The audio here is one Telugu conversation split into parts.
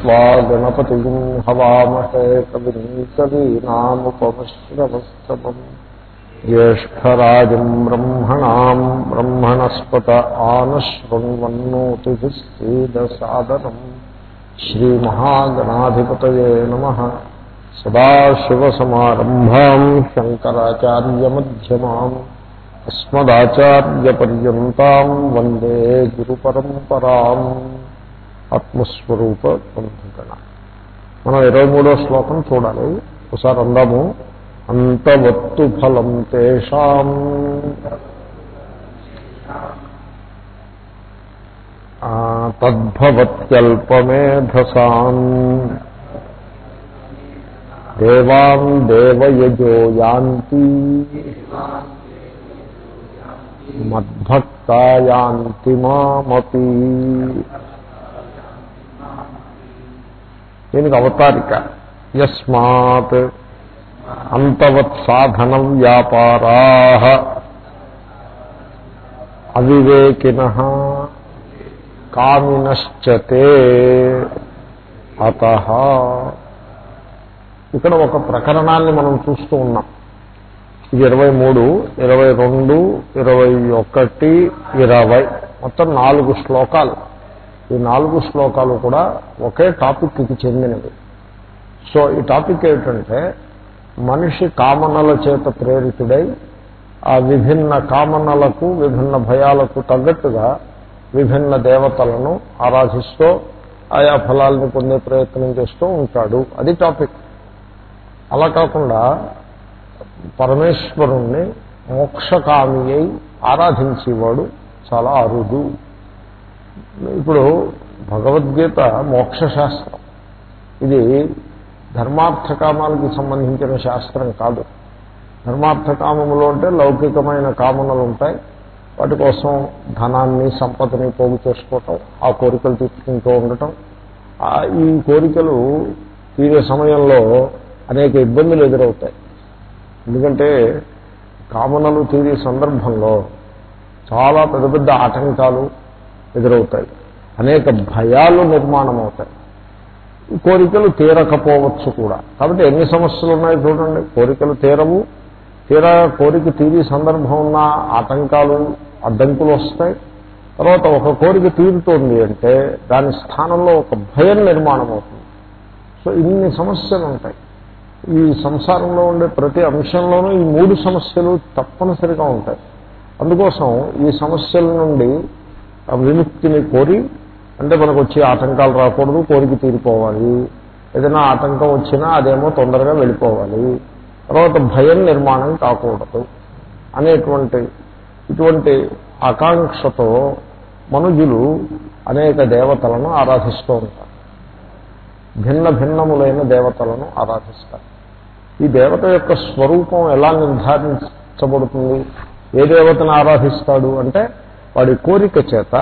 त्वा गणपतिम् हवामहे कविम् कवीनामुपमश्रवस्तमम् ज्येष्ठराजम् ब्रह्मणाम् ब्रह्मणस्पत आनश्वन्वन्नोतिभिस्त्रीदसादनम् श्रीमहागणाधिपतये नमः सदाशिवसमारम्भाम् शङ्कराचार्यमध्यमाम् अस्मदाचार्यपर्यन्ताम् वन्दे गुरुपरम्पराम् ఆత్మస్వరూప బంధుగణ మనం ఇరవై మూడో శ్లోకం చూడాలి. ఒకసారి అందాము. అంతవత్తు ఫలం తేషాం తద్భవత్యల్పమేధసాం. దేవాం దేవయజో యాంతి. మద్భక్తాయాంతి మామపి. దీనికి అవతారిక. యస్మాత్ అంతవత్ సాధనం వ్యాపారా అవివేకిన కామినశ్చతే అత. ఇక్కడ ఒక ప్రకరణాన్ని మనం చూస్తూ ఉన్నాం. ఇది ఇరవై మూడు ఇరవై రెండు ఇరవై ఒకటి ఇరవై. మొత్తం నాలుగు శ్లోకాలు. ఈ నాలుగు శ్లోకాలు కూడా ఒకే టాపిక్కి చెందినవి. సో ఈ టాపిక్ ఏమిటంటే మనిషి కామనల చేత ప్రేరితుడై ఆ విభిన్న కామనలకు విభిన్న భయాలకు తగ్గట్టుగా విభిన్న దేవతలను ఆరాధిస్తూ ఆయా ఫలాలను పొందే ప్రయత్నం చేస్తూ ఉంటాడు. అది టాపిక్. అలా కాకుండా పరమేశ్వరుణ్ణి మోక్షకామి అయి ఆరాధించేవాడు చాలా అరుదు. ఇప్పుడు భగవద్గీత మోక్షశాస్త్రం. ఇది ధర్మార్థకామాలకి సంబంధించిన శాస్త్రం కాదు. ధర్మార్థకామములు అంటే లౌకికమైన కామనలు ఉంటాయి. వాటి కోసం ధనాన్ని సంపదని పోగు చేసుకోవటం ఆ కోరికలు తీర్చుకుంటూ ఉండటం. ఈ కోరికలు తీరే సమయంలో అనేక ఇబ్బందులు ఎదురవుతాయి. ఎందుకంటే కామనలు తీరే సందర్భంలో చాలా పెద్ద పెద్ద ఆటంకాలు ఎదురవుతాయి. అనేక భయాలు నిర్మాణం అవుతాయి కోరికలు తీరకపోవచ్చు కూడా. కాబట్టి ఎన్ని సమస్యలు ఉన్నాయో చూడండి. కోరికలు తీరవు. తీరా కోరిక తీరి సందర్భం ఉన్న ఆటంకాలు అడ్డంకులు వస్తాయి. తర్వాత ఒక కోరిక తీరుతోంది అంటే దాని స్థానంలో ఒక భయం నిర్మాణం అవుతుంది సో ఇన్ని సమస్యలు ఉంటాయి. ఈ సంసారంలో ఉండే ప్రతి అంశంలోనూ ఈ మూడు సమస్యలు తప్పనిసరిగా ఉంటాయి. అందుకోసం ఈ సమస్యల నుండి విముక్తిని కోరి అంటే మనకు వచ్చే ఆటంకాలు రాకూడదు కోరిక తీరిపోవాలి. ఏదైనా ఆటంకం వచ్చినా అదేమో తొందరగా వెళ్ళిపోవాలి. తర్వాత భయం నిర్మాణం కాకూడదు. అనేటువంటి ఇటువంటి ఆకాంక్షతో మనుజులు అనేక దేవతలను ఆరాధిస్తూ ఉంటారు. భిన్న భిన్నములైన దేవతలను ఆరాధిస్తారు. ఈ దేవత యొక్క స్వరూపం ఎలా నిర్ధారించబడుతుంది? ఏ దేవతను ఆరాధిస్తాడు అంటే వాడి కోరిక చేత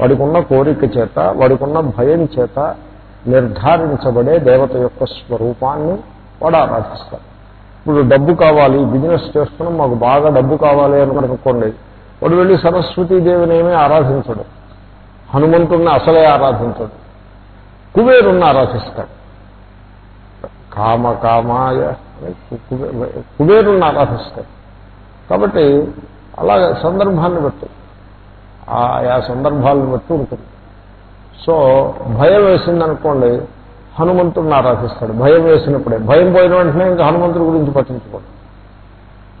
వాడికి ఉన్న కోరిక చేత వాడికి ఉన్న భయం చేత నిర్ధారించబడే దేవత యొక్క స్వరూపాన్ని వాడు ఆరాధిస్తాడు ఇప్పుడు డబ్బు కావాలి బిజినెస్ చేస్తున్నాం మాకు బాగా డబ్బు కావాలి అని అనుకోండి వాడు వెళ్ళి సరస్వతీదేవిని ఏమీ ఆరాధించడు. హనుమంతుడిని అసలే ఆరాధించడు. కుబేరుణ్ణి ఆరాధిస్తాడు. కామ కామాయ కుబేరుణ్ణి ఆరాధిస్తాడు. కాబట్టి అలాగే సందర్భాన్ని బట్టి ఆయా సందర్భాలను బట్టి ఉంటుంది. సో భయం వేసిందనుకోండి హనుమంతుడిని ఆరాధిస్తాడు. భయం వేసినప్పుడే. భయం పోయిన వెంటనే ఇంకా హనుమంతుడి గురించి పట్టించుకోడు.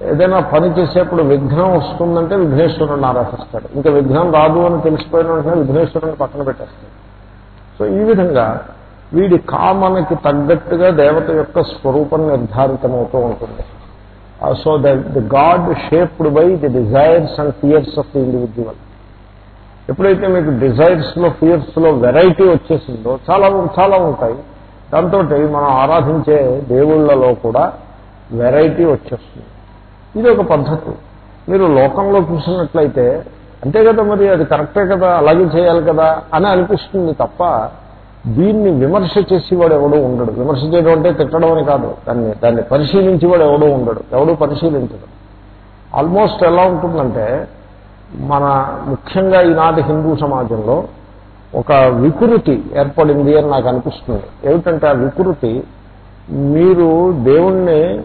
ఏదైనా పని చేసేప్పుడు విఘ్నం వస్తుందంటే విఘ్నేశ్వరుని ఆరాధిస్తాడు. ఇంకా విఘ్నం రాదు అని తెలిసిపోయిన వెంటనే విఘ్నేశ్వరుని పక్కన పెట్టేస్తాడు. సో ఈ విధంగా వీడి కామనకి తగ్గట్టుగా దేవత యొక్క స్వరూపం నిర్ధారితమవుతూ ఉంటుంది. So the god shaped by the desires and fears of the individual ఎప్పుడైతే మీకు డిజైర్స్లో ఫియర్స్లో వెరైటీ వచ్చేసిందో చాలా చాలా ఉంటాయి. దాంతో మనం ఆరాధించే దేవుళ్ళలో కూడా వెరైటీ వచ్చేస్తుంది. ఇది ఒక పద్ధతి. మీరు లోకంలో చూసినట్లయితే అంతే కదా మరి అది కరెక్టే కదా అలాగే చేయాలి కదా అని అనిపిస్తుంది తప్ప దీన్ని విమర్శ చేసేవాడు ఎవడూ ఉండడు. విమర్శ చేయడం అంటే తిట్టడం అని కాదు. దాన్ని దాన్ని పరిశీలించేవాడు ఎవడూ ఉండడు. ఎవడూ పరిశీలించడు. ఆల్మోస్ట్ ఎలా ఉంటుందంటే మన ముఖ్యంగా ఈనాటి హిందూ సమాజంలో ఒక వికృతి ఏర్పడింది అని నాకు అనిపిస్తుంది. ఏమిటంటే ఆ వికృతి మీరు దేవుణ్ణి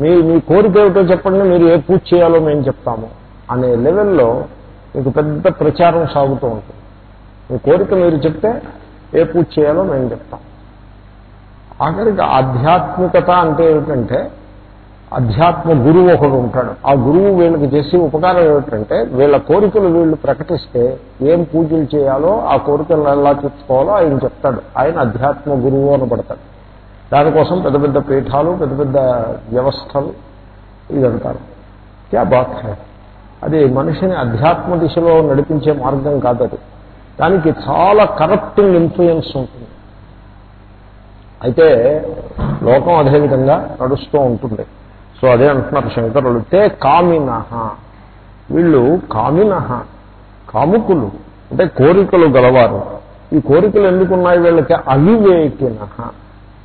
మీ మీ కోరిక ఏమిటో చెప్పండి మీరు ఏ పూజ చేయాలో మేము చెప్తాము అనే లెవెల్లో మీకు పెద్ద ప్రచారం సాగుతూ ఉంటుంది. మీ కోరిక మీరు చెప్తే ఏ పూజ చేయాలో మేము చెప్తాం. ఆఖరికి ఆధ్యాత్మికత అంటే ఏమిటంటే అధ్యాత్మ గురువు ఒకడు ఉంటాడు. ఆ గురువు వీళ్ళకి చేసే ఉపకారం ఏమిటంటే వీళ్ళ కోరికలు వీళ్ళు ప్రకటిస్తే ఏం పూజలు చేయాలో ఆ కోరికలను ఎలా తీర్చుకోవాలో ఆయన చెప్తాడు. ఆయన అధ్యాత్మ గురువు అనబడతాడు పడతాడు. దానికోసం పెద్ద పెద్ద పీఠాలు పెద్ద పెద్ద వ్యవస్థలు ఇదంటారు క్యా బాత్ అది మనిషిని అధ్యాత్మ దిశలో నడిపించే మార్గం కాదు అది. దానికి చాలా కరప్టింగ్ ఇన్ఫ్లుయెన్స్ ఉంటుంది. అయితే లోకం అదేవిధంగా నడుస్తూ ఉంటుంది. సో అదే అంటున్నారు శంకరులు తే కామినహ వీళ్ళు కామినహ కాముకులు. అంటే కోరికలు గలవారు. ఈ కోరికలు ఎందుకున్నాయి? వీళ్ళకి అవివేకిన.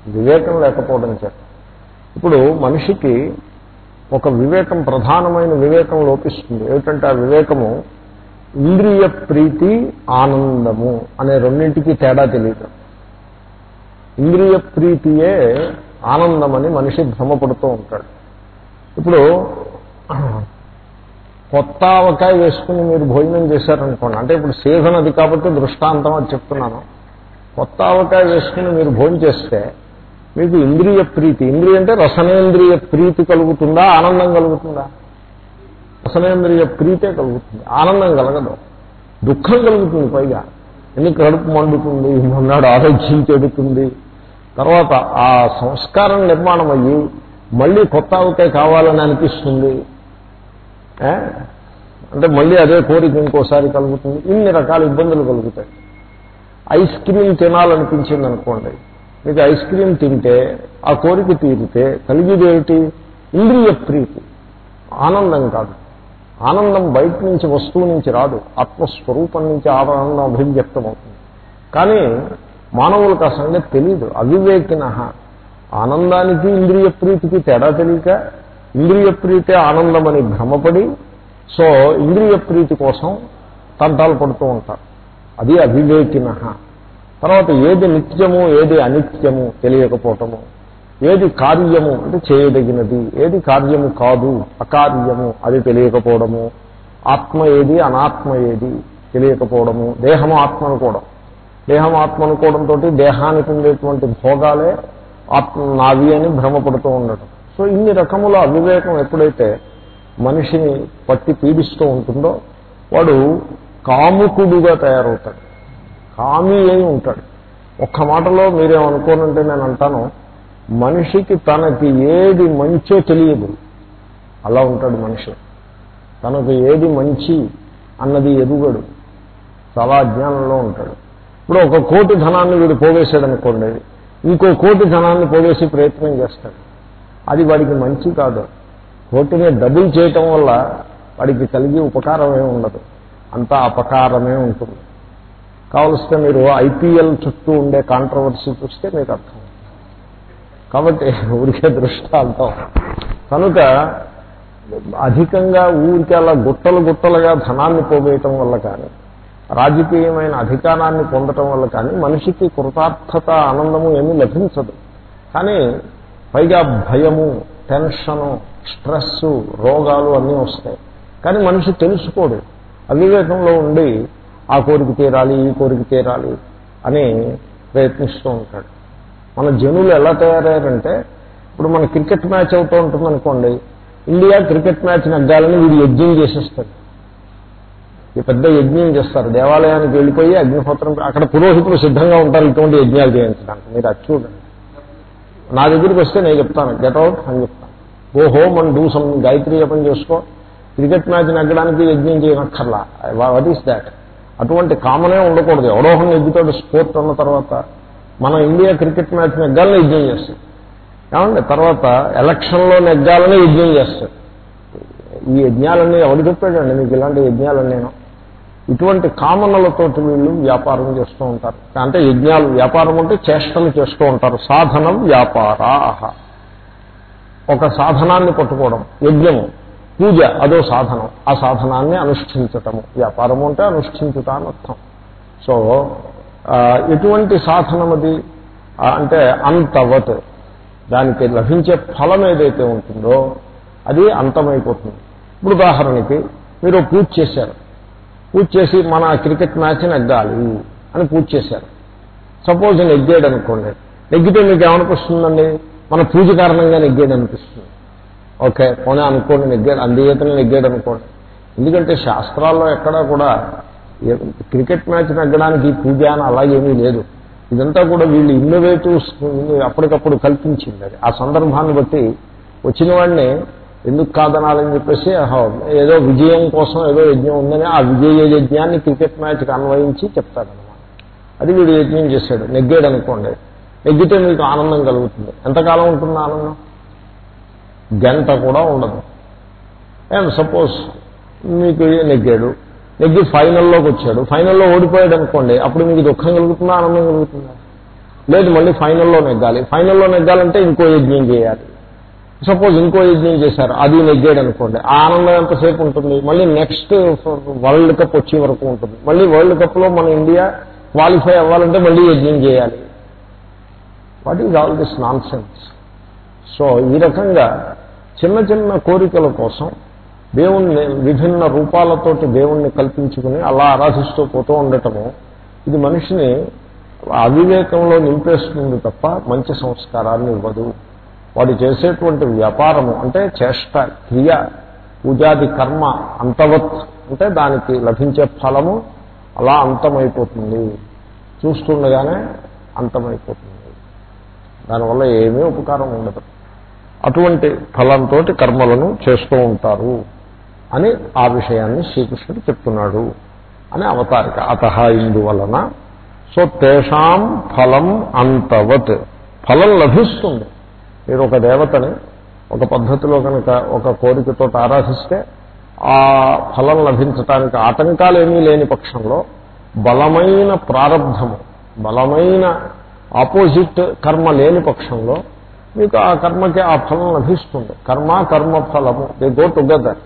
వివేకం లేకపోవడం చేత. ఇప్పుడు మనిషికి ఒక వివేకం ప్రధానమైన వివేకం లోపిస్తుంది. ఏమిటంటే ఆ వివేకము ఇంద్రియ ప్రీతి ఆనందము అనే రెండింటికి తేడా తెలియదు. ఇంద్రియ ప్రీతియే ఆనందమని మనిషి భ్రమపడుతూ ఉంటాడు. ఇప్పుడు కొత్త ఆవకాయ వేసుకుని మీరు భోజనం చేశారనుకోండి అంటే ఇప్పుడు సీజన్ అది కాబట్టి దృష్టాంతం అది చెప్తున్నాను. కొత్త ఆవకాయ వేసుకుని మీరు భోజనం చేస్తే మీకు ఇంద్రియ ప్రీతి ఇంద్రియ అంటే రసనేంద్రియ ప్రీతి కలుగుతుందా ఆనందం కలుగుతుందా? రసనేంద్రియ ప్రీతే కలుగుతుంది ఆనందం కలగదు దుఃఖం కలుగుతుంది పైగా. ఎందుకు కడుపు మండుతుంది మొన్నాడు ఆరోగ్యం చెడుతుంది. తర్వాత ఆ సంస్కారం నిర్మాణం అయ్యి మళ్ళీ కొత్త ఆవకాయ కావాలని అనిపిస్తుంది. అంటే మళ్ళీ అదే కోరిక ఇంకోసారి కలుగుతుంది. ఇన్ని రకాల ఇబ్బందులు కలుగుతాయి. ఐస్ క్రీమ్ తినాలనిపించింది అనుకోండి. మీకు ఐస్ క్రీమ్ తింటే ఆ కోరిక తీరితే కలిగేది ఏమిటి? ఇంద్రియ ప్రీతి. ఆనందం కాదు. ఆనందం బయట నుంచి వస్తువు నుంచి రాదు. ఆత్మస్వరూపం నుంచి ఆనందం అభివ్యక్తం అవుతుంది కానీ మానవులకు ఆ సంగతి తెలియదు అవివేకిన ఆనందానికి ఇంద్రియ ప్రీతికి తేడా తెలియక ఇంద్రియ ప్రీతే ఆనందమని భ్రమపడి సో ఇంద్రియ ప్రీతి కోసం తంటాలు పడుతూ ఉంటారు. అది అవివేకిన. తర్వాత ఏది నిత్యము ఏది అనిత్యము తెలియకపోవటము ఏది కార్యము అంటే చేయదగినది ఏది కార్యము కాదు అకార్యము అది తెలియకపోవడము ఆత్మ ఏది అనాత్మ ఏది తెలియకపోవడము దేహము ఆత్మ అనుకోవడం. దేహం ఆత్మ అనుకోవడంతో దేహానికి ఉండేటువంటి భోగాలే ఆత్మ నావి అని భ్రమపడుతూ ఉండటం. సో ఇన్ని రకముల అవివేకం ఎప్పుడైతే మనిషిని పట్టి పీడిస్తూ ఉంటుందో వాడు కాముకుడుగా తయారవుతాడు. కామి అయి ఉంటాడు. ఒక్క మాటలో మీరేమనుకోనంటే నేను అంటాను మనిషికి తనకి ఏది మంచో తెలియదు. అలా ఉంటాడు మనిషి. తనకు ఏది మంచి అన్నది ఎదుగడు. చాలా అజ్ఞానంలో ఉంటాడు. ఇప్పుడు ఒక కోటి ధనాన్ని వీడు పోగేశాడు అనుకోండి ఇంకో కోటి ధనాన్ని పోగేసి ప్రయత్నం చేస్తాడు. అది వాడికి మంచి కాదు. కోటిని డబుల్ చేయటం వల్ల వాడికి కలిగి ఉపకారమే ఉండదు. అంతా అపకారమే ఉంటుంది. కావలిస్తే మీరు ఐపీఎల్ చుట్టూ ఉండే కాంట్రవర్సీ చూస్తే మీకు అర్థం కాబట్టి ఊరికే దృష్టాంతం. కనుక అధికంగా ఊరికే అలా గుట్టలు గుట్టలుగా ధనాన్ని పోగేయటం వల్ల కానీ రాజకీయమైన అధికారాన్ని పొందటం వల్ల కానీ మనిషికి కృతార్థత ఆనందము ఏమీ లభించదు. కానీ పైగా భయము టెన్షను స్ట్రెస్ రోగాలు అన్నీ వస్తాయి. కానీ మనిషి తెలుసుకోడు. అవివేకంలో ఉండి ఆ కోరిక తీరాలి ఈ కోరిక తీరాలి అని ప్రయత్నిస్తూ ఉంటాడు. మన జనులు ఎలా తయారయ్యారంటే ఇప్పుడు మన క్రికెట్ మ్యాచ్ అవుతూ ఉంటుంది అనుకోండి ఇండియా క్రికెట్ మ్యాచ్ నెగ్గాలని వీడు యజ్ఞం చేసేస్తాడు. ఈ పెద్ద యజ్ఞం చేస్తారు. దేవాలయానికి వెళ్ళిపోయి అగ్నిహోత్రం అక్కడ పురోహితులు సిద్ధంగా ఉంటారు ఇటువంటి యజ్ఞాలు చేయించడానికి. మీరు అది చూడండి. నా దగ్గరికి వస్తే నేను చెప్తాను. గెట్ అవుట్ అని చెప్తాను. Go home and do some Gayatri జపం చేసుకో. క్రికెట్ మ్యాచ్ నెగ్గడానికి యజ్ఞం చేయనక్కర్లా. వాట్ ఈస్ దాట్ అటువంటి కామనే ఉండకూడదు. ఎవడో ఒకరిని నెగ్గుతాడు స్పోర్ట్ అన్న తర్వాత. మన ఇండియా క్రికెట్ మ్యాచ్ నెగ్గాలని యజ్ఞం చేస్తాం ఏమండి? తర్వాత ఎలక్షన్లో నెగ్గాలని యజ్ఞం చేస్తాడు ఈ యజ్ఞాలన్నీ ఎవరు చెప్పాడండి? మీకు ఇలాంటి యజ్ఞాలన్నీ ఇటువంటి కామనలతోటి వీళ్ళు వ్యాపారం చేస్తూ ఉంటారు. అంటే యజ్ఞాలు వ్యాపారం అంటే చేష్టలు చేస్తూ ఉంటారు. సాధనం వ్యాపారా ఒక సాధనాన్ని పట్టుకోవడం యజ్ఞము పూజ అదో సాధనం. ఆ సాధనాన్ని అనుష్ఠించటము. వ్యాపారము అంటే అనుష్ఠించుట అని అర్థం. సో ఎటువంటి సాధనం అది? అంటే అంతవత్. దానికి లభించే ఫలం ఏదైతే ఉంటుందో అది అంతమైపోతుంది. ఇప్పుడు ఉదాహరణకి మీరు పూజ చేశారు. పూజ చేసి మన క్రికెట్ మ్యాచ్ నెగ్గాలి అని పూజ చేశారు. సపోజ్ నెగ్గాడు అనుకోండి. నెగ్గితే మీకు ఏమనిపిస్తుందండి? మన పూజ కారణంగా నెగ్గాడు అనిపిస్తుంది. ఓకే పోనీ అనుకోండి నెగ్గాడు అందుచేతనే నెగ్గాడు అనుకోండి. ఎందుకంటే శాస్త్రాల్లో ఎక్కడా కూడా క్రికెట్ మ్యాచ్ నెగ్గడానికి పూజ అని అలాగేమీ లేదు. ఇదంతా కూడా వీళ్ళు ఇన్నోవేటివ్స్ అప్పటికప్పుడు కల్పించింది అది. ఆ సందర్భాన్ని బట్టి వచ్చిన వాడిని ఎందుకు కాదనాలని చెప్పేసి ఏదో విజయం కోసం ఏదో యజ్ఞం ఉందని ఆ విజయ యజ్ఞాన్ని క్రికెట్ మ్యాచ్కి అన్వయించి చెప్తాడనమాట అది వీడు యజ్ఞం చేశాడు. నెగ్గాడు అనుకోండి. నెగ్గితే మీకు ఆనందం కలుగుతుంది. ఎంతకాలం ఉంటుంది ఆనందం? గంట కూడా ఉండదు. అండ్ సపోజ్ మీకు నెగ్గాడు. నెగ్గి ఫైనల్లోకి వచ్చాడు. ఫైనల్లో ఓడిపోయాడు అనుకోండి అప్పుడు మీకు దుఃఖం కలుగుతుందా ఆనందం కలుగుతుందా? లేదు మళ్ళీ ఫైనల్లో నెగ్గాలి. ఫైనల్లో నెగ్గాలంటే ఇంకో యజ్ఞం చేయాలి. సపోజ్ ఇంకో యజ్ఞం చేశారు అది నెగ్గాడు అనుకోండి. ఆ ఆనందం ఎంతసేపు ఉంటుంది? మళ్ళీ నెక్స్ట్ వరల్డ్ కప్ వచ్చే వరకు ఉంటుంది. మళ్ళీ వరల్డ్ కప్లో మన ఇండియా క్వాలిఫై అవ్వాలంటే మళ్ళీ యజ్ఞం చేయాలి. What is all this nonsense so ఈ రకంగా చిన్న చిన్న కోరికల కోసం దేవుణ్ణి విభిన్న రూపాలతోటి దేవుణ్ణి కల్పించుకుని అలా ఆరాధిస్తూ పోతూ ఉండటము ఇది మనిషిని అవివేకంలో నింపేస్తుంది తప్ప మంచి సంస్కారాన్ని ఇవ్వదు. వాడు చేసేటువంటి వ్యాపారము అంటే చేష్ట క్రియ పూజాది కర్మ అంతవత్ అంటే దానికి లభించే ఫలము అలా అంతమైపోతుంది. చూస్తుండగానే అంతమైపోతుంది. దానివల్ల ఏమీ ఉపకారం ఉండదు. అటువంటి ఫలంతో కర్మలను చేస్తూ ఉంటారు అని ఆ విషయాన్ని శ్రీకృష్ణుడు చెప్తున్నాడు అని అవతారిక. అత ఇందువలన సో తేషాం ఫలం అంతవత్ ఫలం లభిస్తుంది. మీరు ఒక దేవతని ఒక పద్ధతిలో కనుక ఒక కోరికతో ఆరాధిస్తే ఆ ఫలం లభించటానికి ఆటంకాలు ఏమీ లేని పక్షంలో బలమైన ప్రారంధము బలమైన ఆపోజిట్ కర్మ లేని పక్షంలో మీకు ఆ కర్మకి ఆ ఫలం లభిస్తుంది. కర్మ కర్మ ఫలము దే గో టుగెదర్.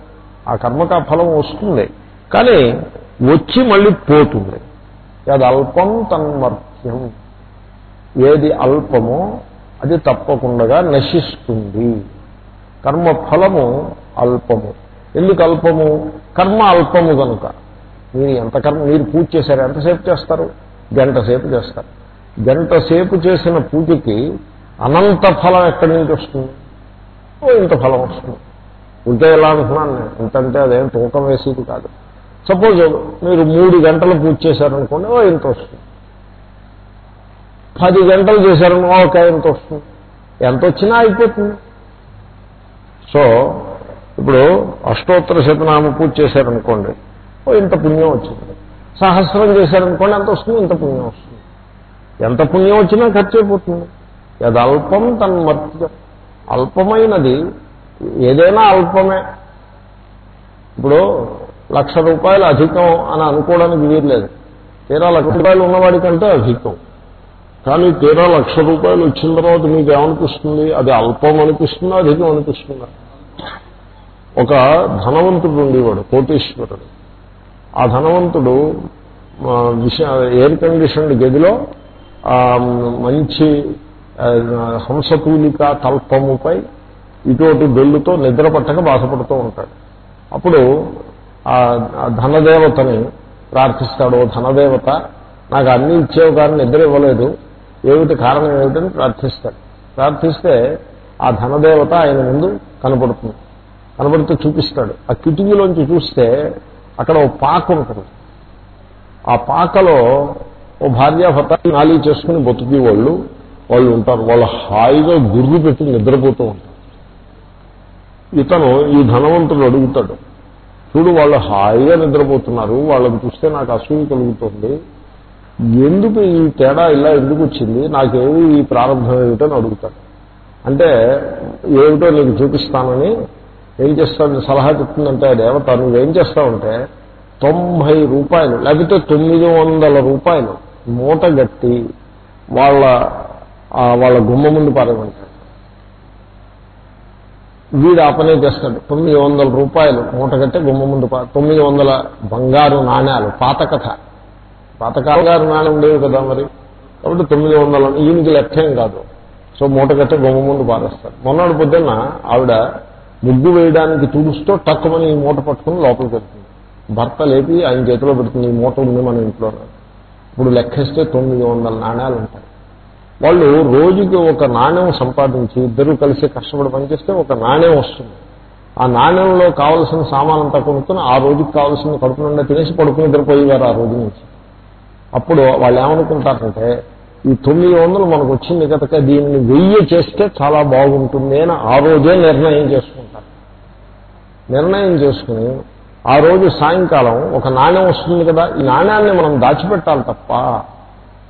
ఆ కర్మకి ఆ ఫలం వస్తుంది. కానీ వచ్చి మళ్ళీ పోతుంది. అది అల్పం తన్మర్త్యం ఏది అల్పమో అది తప్పకుండా నశిస్తుంది. కర్మ ఫలము అల్పము. ఎందుకు అల్పము? కర్మ అల్పము కనుక మీరు ఎంత కర్మ మీరు పూజ చేశారు ఎంతసేపు చేస్తారు? గంట సేపు చేస్తారు. గంట సేపు చేసిన పూజకి అనంత ఫలం ఎక్కడి నుంచి వస్తుంది? ఓ ఇంత ఫలం వస్తుంది. ఉంటే ఎలా అంటున్నాను నేను? ఇంతంటే అదేం తూకం వేసేది కాదు. సపోజ్ మీరు మూడు గంటలు పూజ చేశారనుకోండి ఓ ఇంత వస్తుంది. పది గంటలు చేశారనుకో ఓకే ఎంత వస్తుంది? ఎంత వచ్చినా అయిపోతుంది. సో ఇప్పుడు అష్టోత్తర శతనామ పూజ చేశారనుకోండి ఓ ఇంత పుణ్యం వచ్చింది. సహస్రం చేశారనుకోండి ఎంత వస్తుంది? ఇంత పుణ్యం వస్తుంది. ఎంత పుణ్యం వచ్చినా ఖర్చు అయిపోతుంది. అది అల్పం తన్మర్త్యం. అల్పమైనది ఏదైనా అల్పమే. ఇప్పుడు లక్ష రూపాయలు అధికం అని అనుకోవడానికి వీర్లేదు తీరా లక్ష రూపాయలు ఉన్నవాడికంటే అధికం. కానీ తీరా లక్ష రూపాయలు వచ్చిన తర్వాత మీకు ఏమనిపిస్తుంది? అది అల్పం అనిపిస్తుందా అధికం అనిపిస్తుందా. ఒక ధనవంతుడు ఉండేవాడు కోటీశ్వరుడు. ఆ ధనవంతుడు విష ఎయిర్ కండిషన్డ్ గదిలో మంచి హంసకూలిక హంసతూలిక తల్పముపై ఇటువంటి బెల్లుతో నిద్ర పట్టక బాధపడుతూ ఉంటాడు. అప్పుడు ఆ ధనదేవతని ప్రార్థిస్తాడు ధనదేవత నాకు అన్ని ఇచ్చేవి కానీ నిద్ర ఇవ్వలేదు. ఏమిటి కారణం ఏమిటని ప్రార్థిస్తాడు. ప్రార్థిస్తే ఆ ధనదేవత ఆయన ముందు కనపడుతుంది కనబడుతూ చూపిస్తాడు. ఆ కిటికీలోంచి చూస్తే అక్కడ ఓ పాక ఉంటుంది. ఆ పాకలో ఓ భార్యాభర్త నాలి చేసుకుని బతుకి వాళ్ళు వాళ్ళు ఉంటారు. వాళ్ళు హాయిగా గుర్రు పెట్టి నిద్రపోతూ ఉంటారు. ఇతను ఈ ధనవంతుడు అడుగుతాడు. చూడు వాళ్ళు హాయిగా నిద్రపోతున్నారు. వాళ్ళని చూస్తే నాకు అసూయ కలుగుతుంది. ఎందుకు ఈ తేడా ఇలా ఎందుకు వచ్చింది? నాకేమి ఈ ప్రారంభం ఏమిటని అడుగుతాడు. అంటే ఏమిటో నీకు చూపిస్తానని ఏం చేస్తాడు? సలహా చెప్తుందంటే ఆ దేవత నువ్వేం చేస్తావంటే తొంభై రూపాయలు లేకపోతే తొమ్మిది వందల రూపాయలు మూట గట్టి వాళ్ళ వాళ్ళ గుమ్మ ముందు పారేమంటాడు వీడు ఆ పనే చేస్తాడు. తొమ్మిది వందల రూపాయలు మూట కట్టి గుమ్మ ముందు పా- తొమ్మిది వందల బంగారు నాణ్యాలు పాత కథ. పాతకాలగారు నాణ్యం ఉండేవి కదా మరి. కాబట్టి తొమ్మిది వందల ఈయనకి లెక్కేం కాదు. సో మూట కట్టే బొమ్మ ముందు పారేస్తారు. మొన్నటి పొద్దున్న ఆవిడ ముగ్గు వేయడానికి తుడుస్తూ టక్కుమని ఈ మూట పట్టుకుని లోపలికి వెళ్తుంది. భర్త లేపి ఆయన చేతిలో పెడుతుంది ఈ మూట ఉంది మన ఇంట్లో ఇప్పుడు లెక్కేస్తే తొమ్మిది వందల నాణ్యాలు ఉంటాయి. వాళ్ళు రోజుకి ఒక నాణ్యం సంపాదించి ఇద్దరు కలిసి కష్టపడి పనిచేస్తే ఒక నాణ్యం వస్తుంది. ఆ నాణ్యంలో కావలసిన సామానంతా కొనుక్కుని ఆ రోజుకి కావాల్సిన కడుపు నిండా తినేసి పడుకుని నిద్రపోయేవారు ఆ రోజు నుంచి. అప్పుడు వాళ్ళు ఏమనుకుంటారంటే ఈ తొమ్మిది వందలు మనకు వచ్చింది కనుక దీన్ని వెయ్యి చేస్తే చాలా బాగుంటుంది అని ఆ రోజే నిర్ణయం చేసుకుంటారు. నిర్ణయం చేసుకుని ఆ రోజు సాయంకాలం ఒక నాణ్యం వస్తుంది కదా ఈ నాణ్యాన్ని మనం దాచిపెట్టాలి తప్ప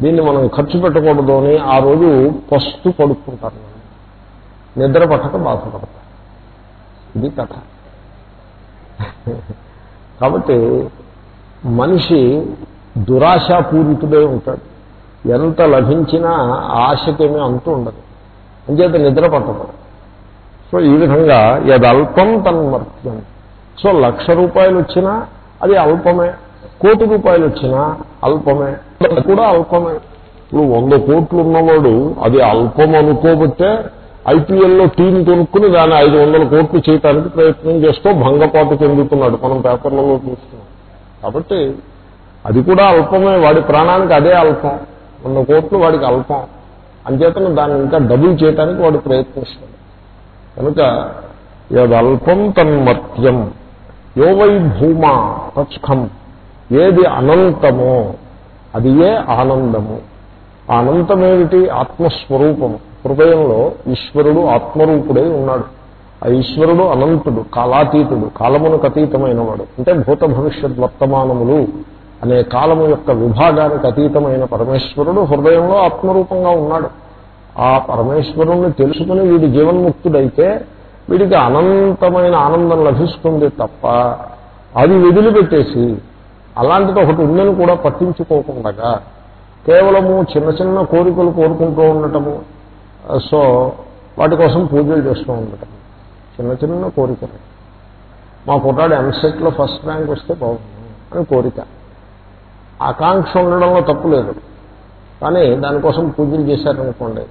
దీన్ని మనం ఖర్చు పెట్టకూడదు అని ఆ రోజు పస్తు పడుకుంటారు. నిద్ర పట్టక బాధపడతారు. ఇది కథ. కాబట్టి మనిషి దురాశాపూరితుడే ఉంటాడు. ఎంత లభించినా ఆశకేమీ అంటూ ఉండదు. అంచేత నిద్ర పట్టదు. సో ఈ విధంగా యదల్పం తన్మర్త్యం సో లక్ష రూపాయలు వచ్చినా అది అల్పమే. కోటి రూపాయలు వచ్చినా అల్పమే కూడా అల్పమే. ఇప్పుడు వంద కోట్లు ఉన్నవాడు అది అల్పం అనుకోబట్టే ఐపీఎల్లో టీం కొనుక్కుని దాన్ని ఐదు వందల కోట్లు చేయటానికి ప్రయత్నం చేస్తూ భంగపాటు చెందుతున్నాడు మనం పేపర్లలో చూస్తున్నాం. కాబట్టి అది కూడా అల్పమే వాడి ప్రాణానికి అదే అల్పం. వంద కోట్లు వాడికి అల్పం. అంచేతను దాన్ని ఇంకా డబుల్ చేయడానికి వాడు ప్రయత్నిస్తాడు. కనుక యదల్పం తన్మత్యం యోవై భూమా తత్ఖం ఏది అనంతమో అది ఏ ఆనందము. అనంతమేమిటి ఆత్మస్వరూపము. హృదయంలో ఈశ్వరుడు ఆత్మరూపుడై ఉన్నాడు. ఆ ఈశ్వరుడు అనంతుడు కాలాతీతుడు కాలమునకు అతీతమైన వాడు. అంటే భూత భవిష్యత్ వర్తమానములు అనే కాలము యొక్క విభాగానికి అతీతమైన పరమేశ్వరుడు హృదయంలో ఆత్మరూపంగా ఉన్నాడు. ఆ పరమేశ్వరుణ్ణి తెలుసుకుని వీడి జీవన్ముక్తుడైతే వీడికి అనంతమైన ఆనందం లభిస్తుంది తప్ప అది వదిలిపెట్టేసి అలాంటిది ఒకటి ఉందని కూడా పట్టించుకోకుండా కేవలము చిన్న చిన్న కోరికలు కోరుకుంటూ ఉండటము సో వాటి కోసం పూజలు చేస్తూ ఉండటం చిన్న చిన్న కోరికలు. మా కుర్రాడు ఎంసెట్లో ఫస్ట్ ర్యాంక్ వస్తే బాగుంది అని కోరిక. ఆకాంక్ష ఉండడంలో తప్పు లేదు. కానీ దానికోసం పూజలు చేశారనుకోండి.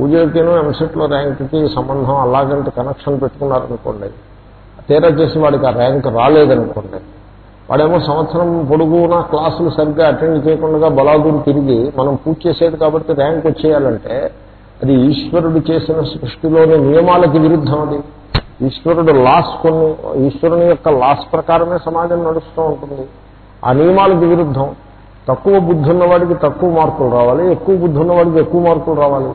పూజలకిను ఎంసెట్లో ర్యాంక్కి సంబంధం అలాగంటే కనెక్షన్ పెట్టుకున్నారనుకోండి. తీరా చేసి వాడికి ఆ ర్యాంక్ రాలేదనుకోండి. వాడేమో సంవత్సరం పొడుగునా క్లాసులు సరిగ్గా అటెండ్ చేయకుండా బలాదూరు తిరిగి మనం పూజ చేసేది కాబట్టి ర్యాంక్ వచ్చేయాలంటే అది ఈశ్వరుడు చేసిన సృష్టిలోని నియమాలకి విరుద్ధం అది. ఈశ్వరుడు లాస్ కొన్ని ఈశ్వరుని యొక్క లాస్ ప్రకారమే సమాజం నడుస్తూ ఉంటుంది. ఆ నియమాలకు విరుద్ధం. తక్కువ బుద్ధి ఉన్నవాడికి తక్కువ మార్కులు రావాలి ఎక్కువ బుద్ధి ఉన్నవాడికి ఎక్కువ మార్కులు రావాలి.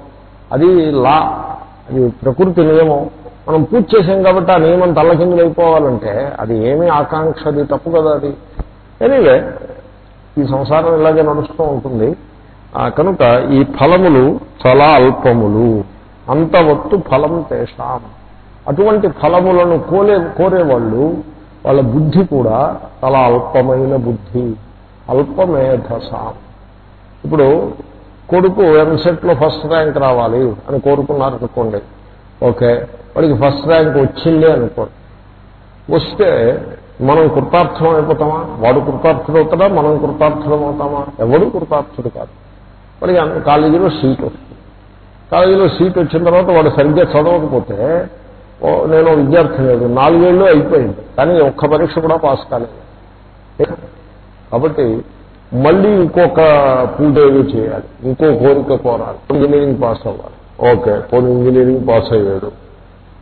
అది లా అది ప్రకృతి నియమం. మనం పూజ చేసాం కాబట్టి ఆ నియమం తల్లకిందులైపోవాలంటే అది ఏమీ ఆకాంక్ష అది తప్పు కదా అది. ఎనీవే ఈ సంసారం ఇలాగే నడుస్తూ ఉంటుంది. కనుక ఈ ఫలములు చాలా అల్పములు. అంతవత్తు ఫలం తేషాం. అటువంటి ఫలములను కోలే కోరేవాళ్ళు వాళ్ళ బుద్ధి కూడా చాలా అల్పమైన బుద్ధి అల్పమేధసాం. ఇప్పుడు కొడుకు ఎంసెట్లో ఫస్ట్ ర్యాంక్ రావాలి అని కోరుకున్నారు అనుకోండి ఓకే వాడికి ఫస్ట్ ర్యాంక్ వచ్చింది అనుకోండి. వస్తే మనం కృతార్థం అయిపోతామా? వాడు కృతార్థుడు అవుతాడా మనం కృతార్థం అవుతామా? ఎవడు కృతార్థుడు కాదు. వాడికి కాలేజీలో సీట్ వస్తుంది. కాలేజీలో సీట్ వచ్చిన తర్వాత వాడు సరిగ్గా చదవకపోతే నేను విద్యార్థి లేదు నాలుగేళ్ళు అయిపోయింది కానీ ఒక్క పరీక్ష కూడా పాస్ కాలేదు. కాబట్టి మళ్ళీ ఇంకొక పూజేవి చేయాలి ఇంకో కోరిక కోరాలి ఇంజనీరింగ్ పాస్ అవ్వాలి. ఓకే పోనీ ఇంజనీరింగ్ పాస్ అయ్యాడు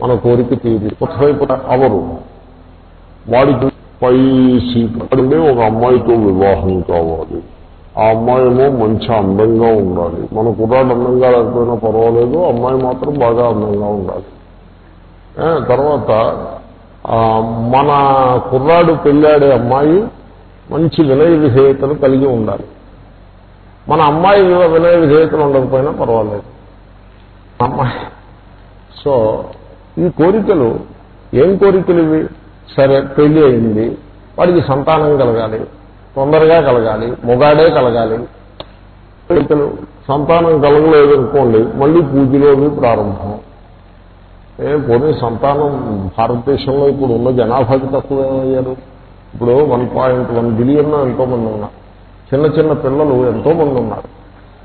మన కోరిక తీరి కొత్తవైపు అవరు. వాడికి పై సీట్ అంటే ఒక అమ్మాయితో వివాహం కావాలి. ఆ అమ్మాయి ఏమో మంచి అందంగా ఉండాలి. మన కుర్రాడు అందంగా లేకపోయినా పర్వాలేదు అమ్మాయి మాత్రం బాగా అందంగా ఉండాలి. తర్వాత మన కుర్రాడు పెళ్ళాడే అమ్మాయి మంచి వినయ విధేయతను కలిగి ఉండాలి. మన అమ్మాయి వినయ విధేయతలు ఉండకపోయినా పర్వాలేదు. అమ్మాయి. సో ఈ కోరికలు ఏం కోరికలు ఇవి? సరే పెళ్ళి అయింది. వాడికి సంతానం కలగాలి. తొందరగా కలగాలి. మొగాడే కలగాలి. కోరికలు సంతానం కలగలేదు అనుకోండి మళ్ళీ పూజలోవి ప్రారంభం. పోనీ సంతానం భారతదేశంలో ఇప్పుడు ఉన్న జనాభాకి తక్కువేమయ్యారు ఇప్పుడు వన్ పాయింట్ వన్ బిలియన్ ఎంతో మంది ఉన్నారు. చిన్న చిన్న పిల్లలు ఎంతో మంది ఉన్నారు.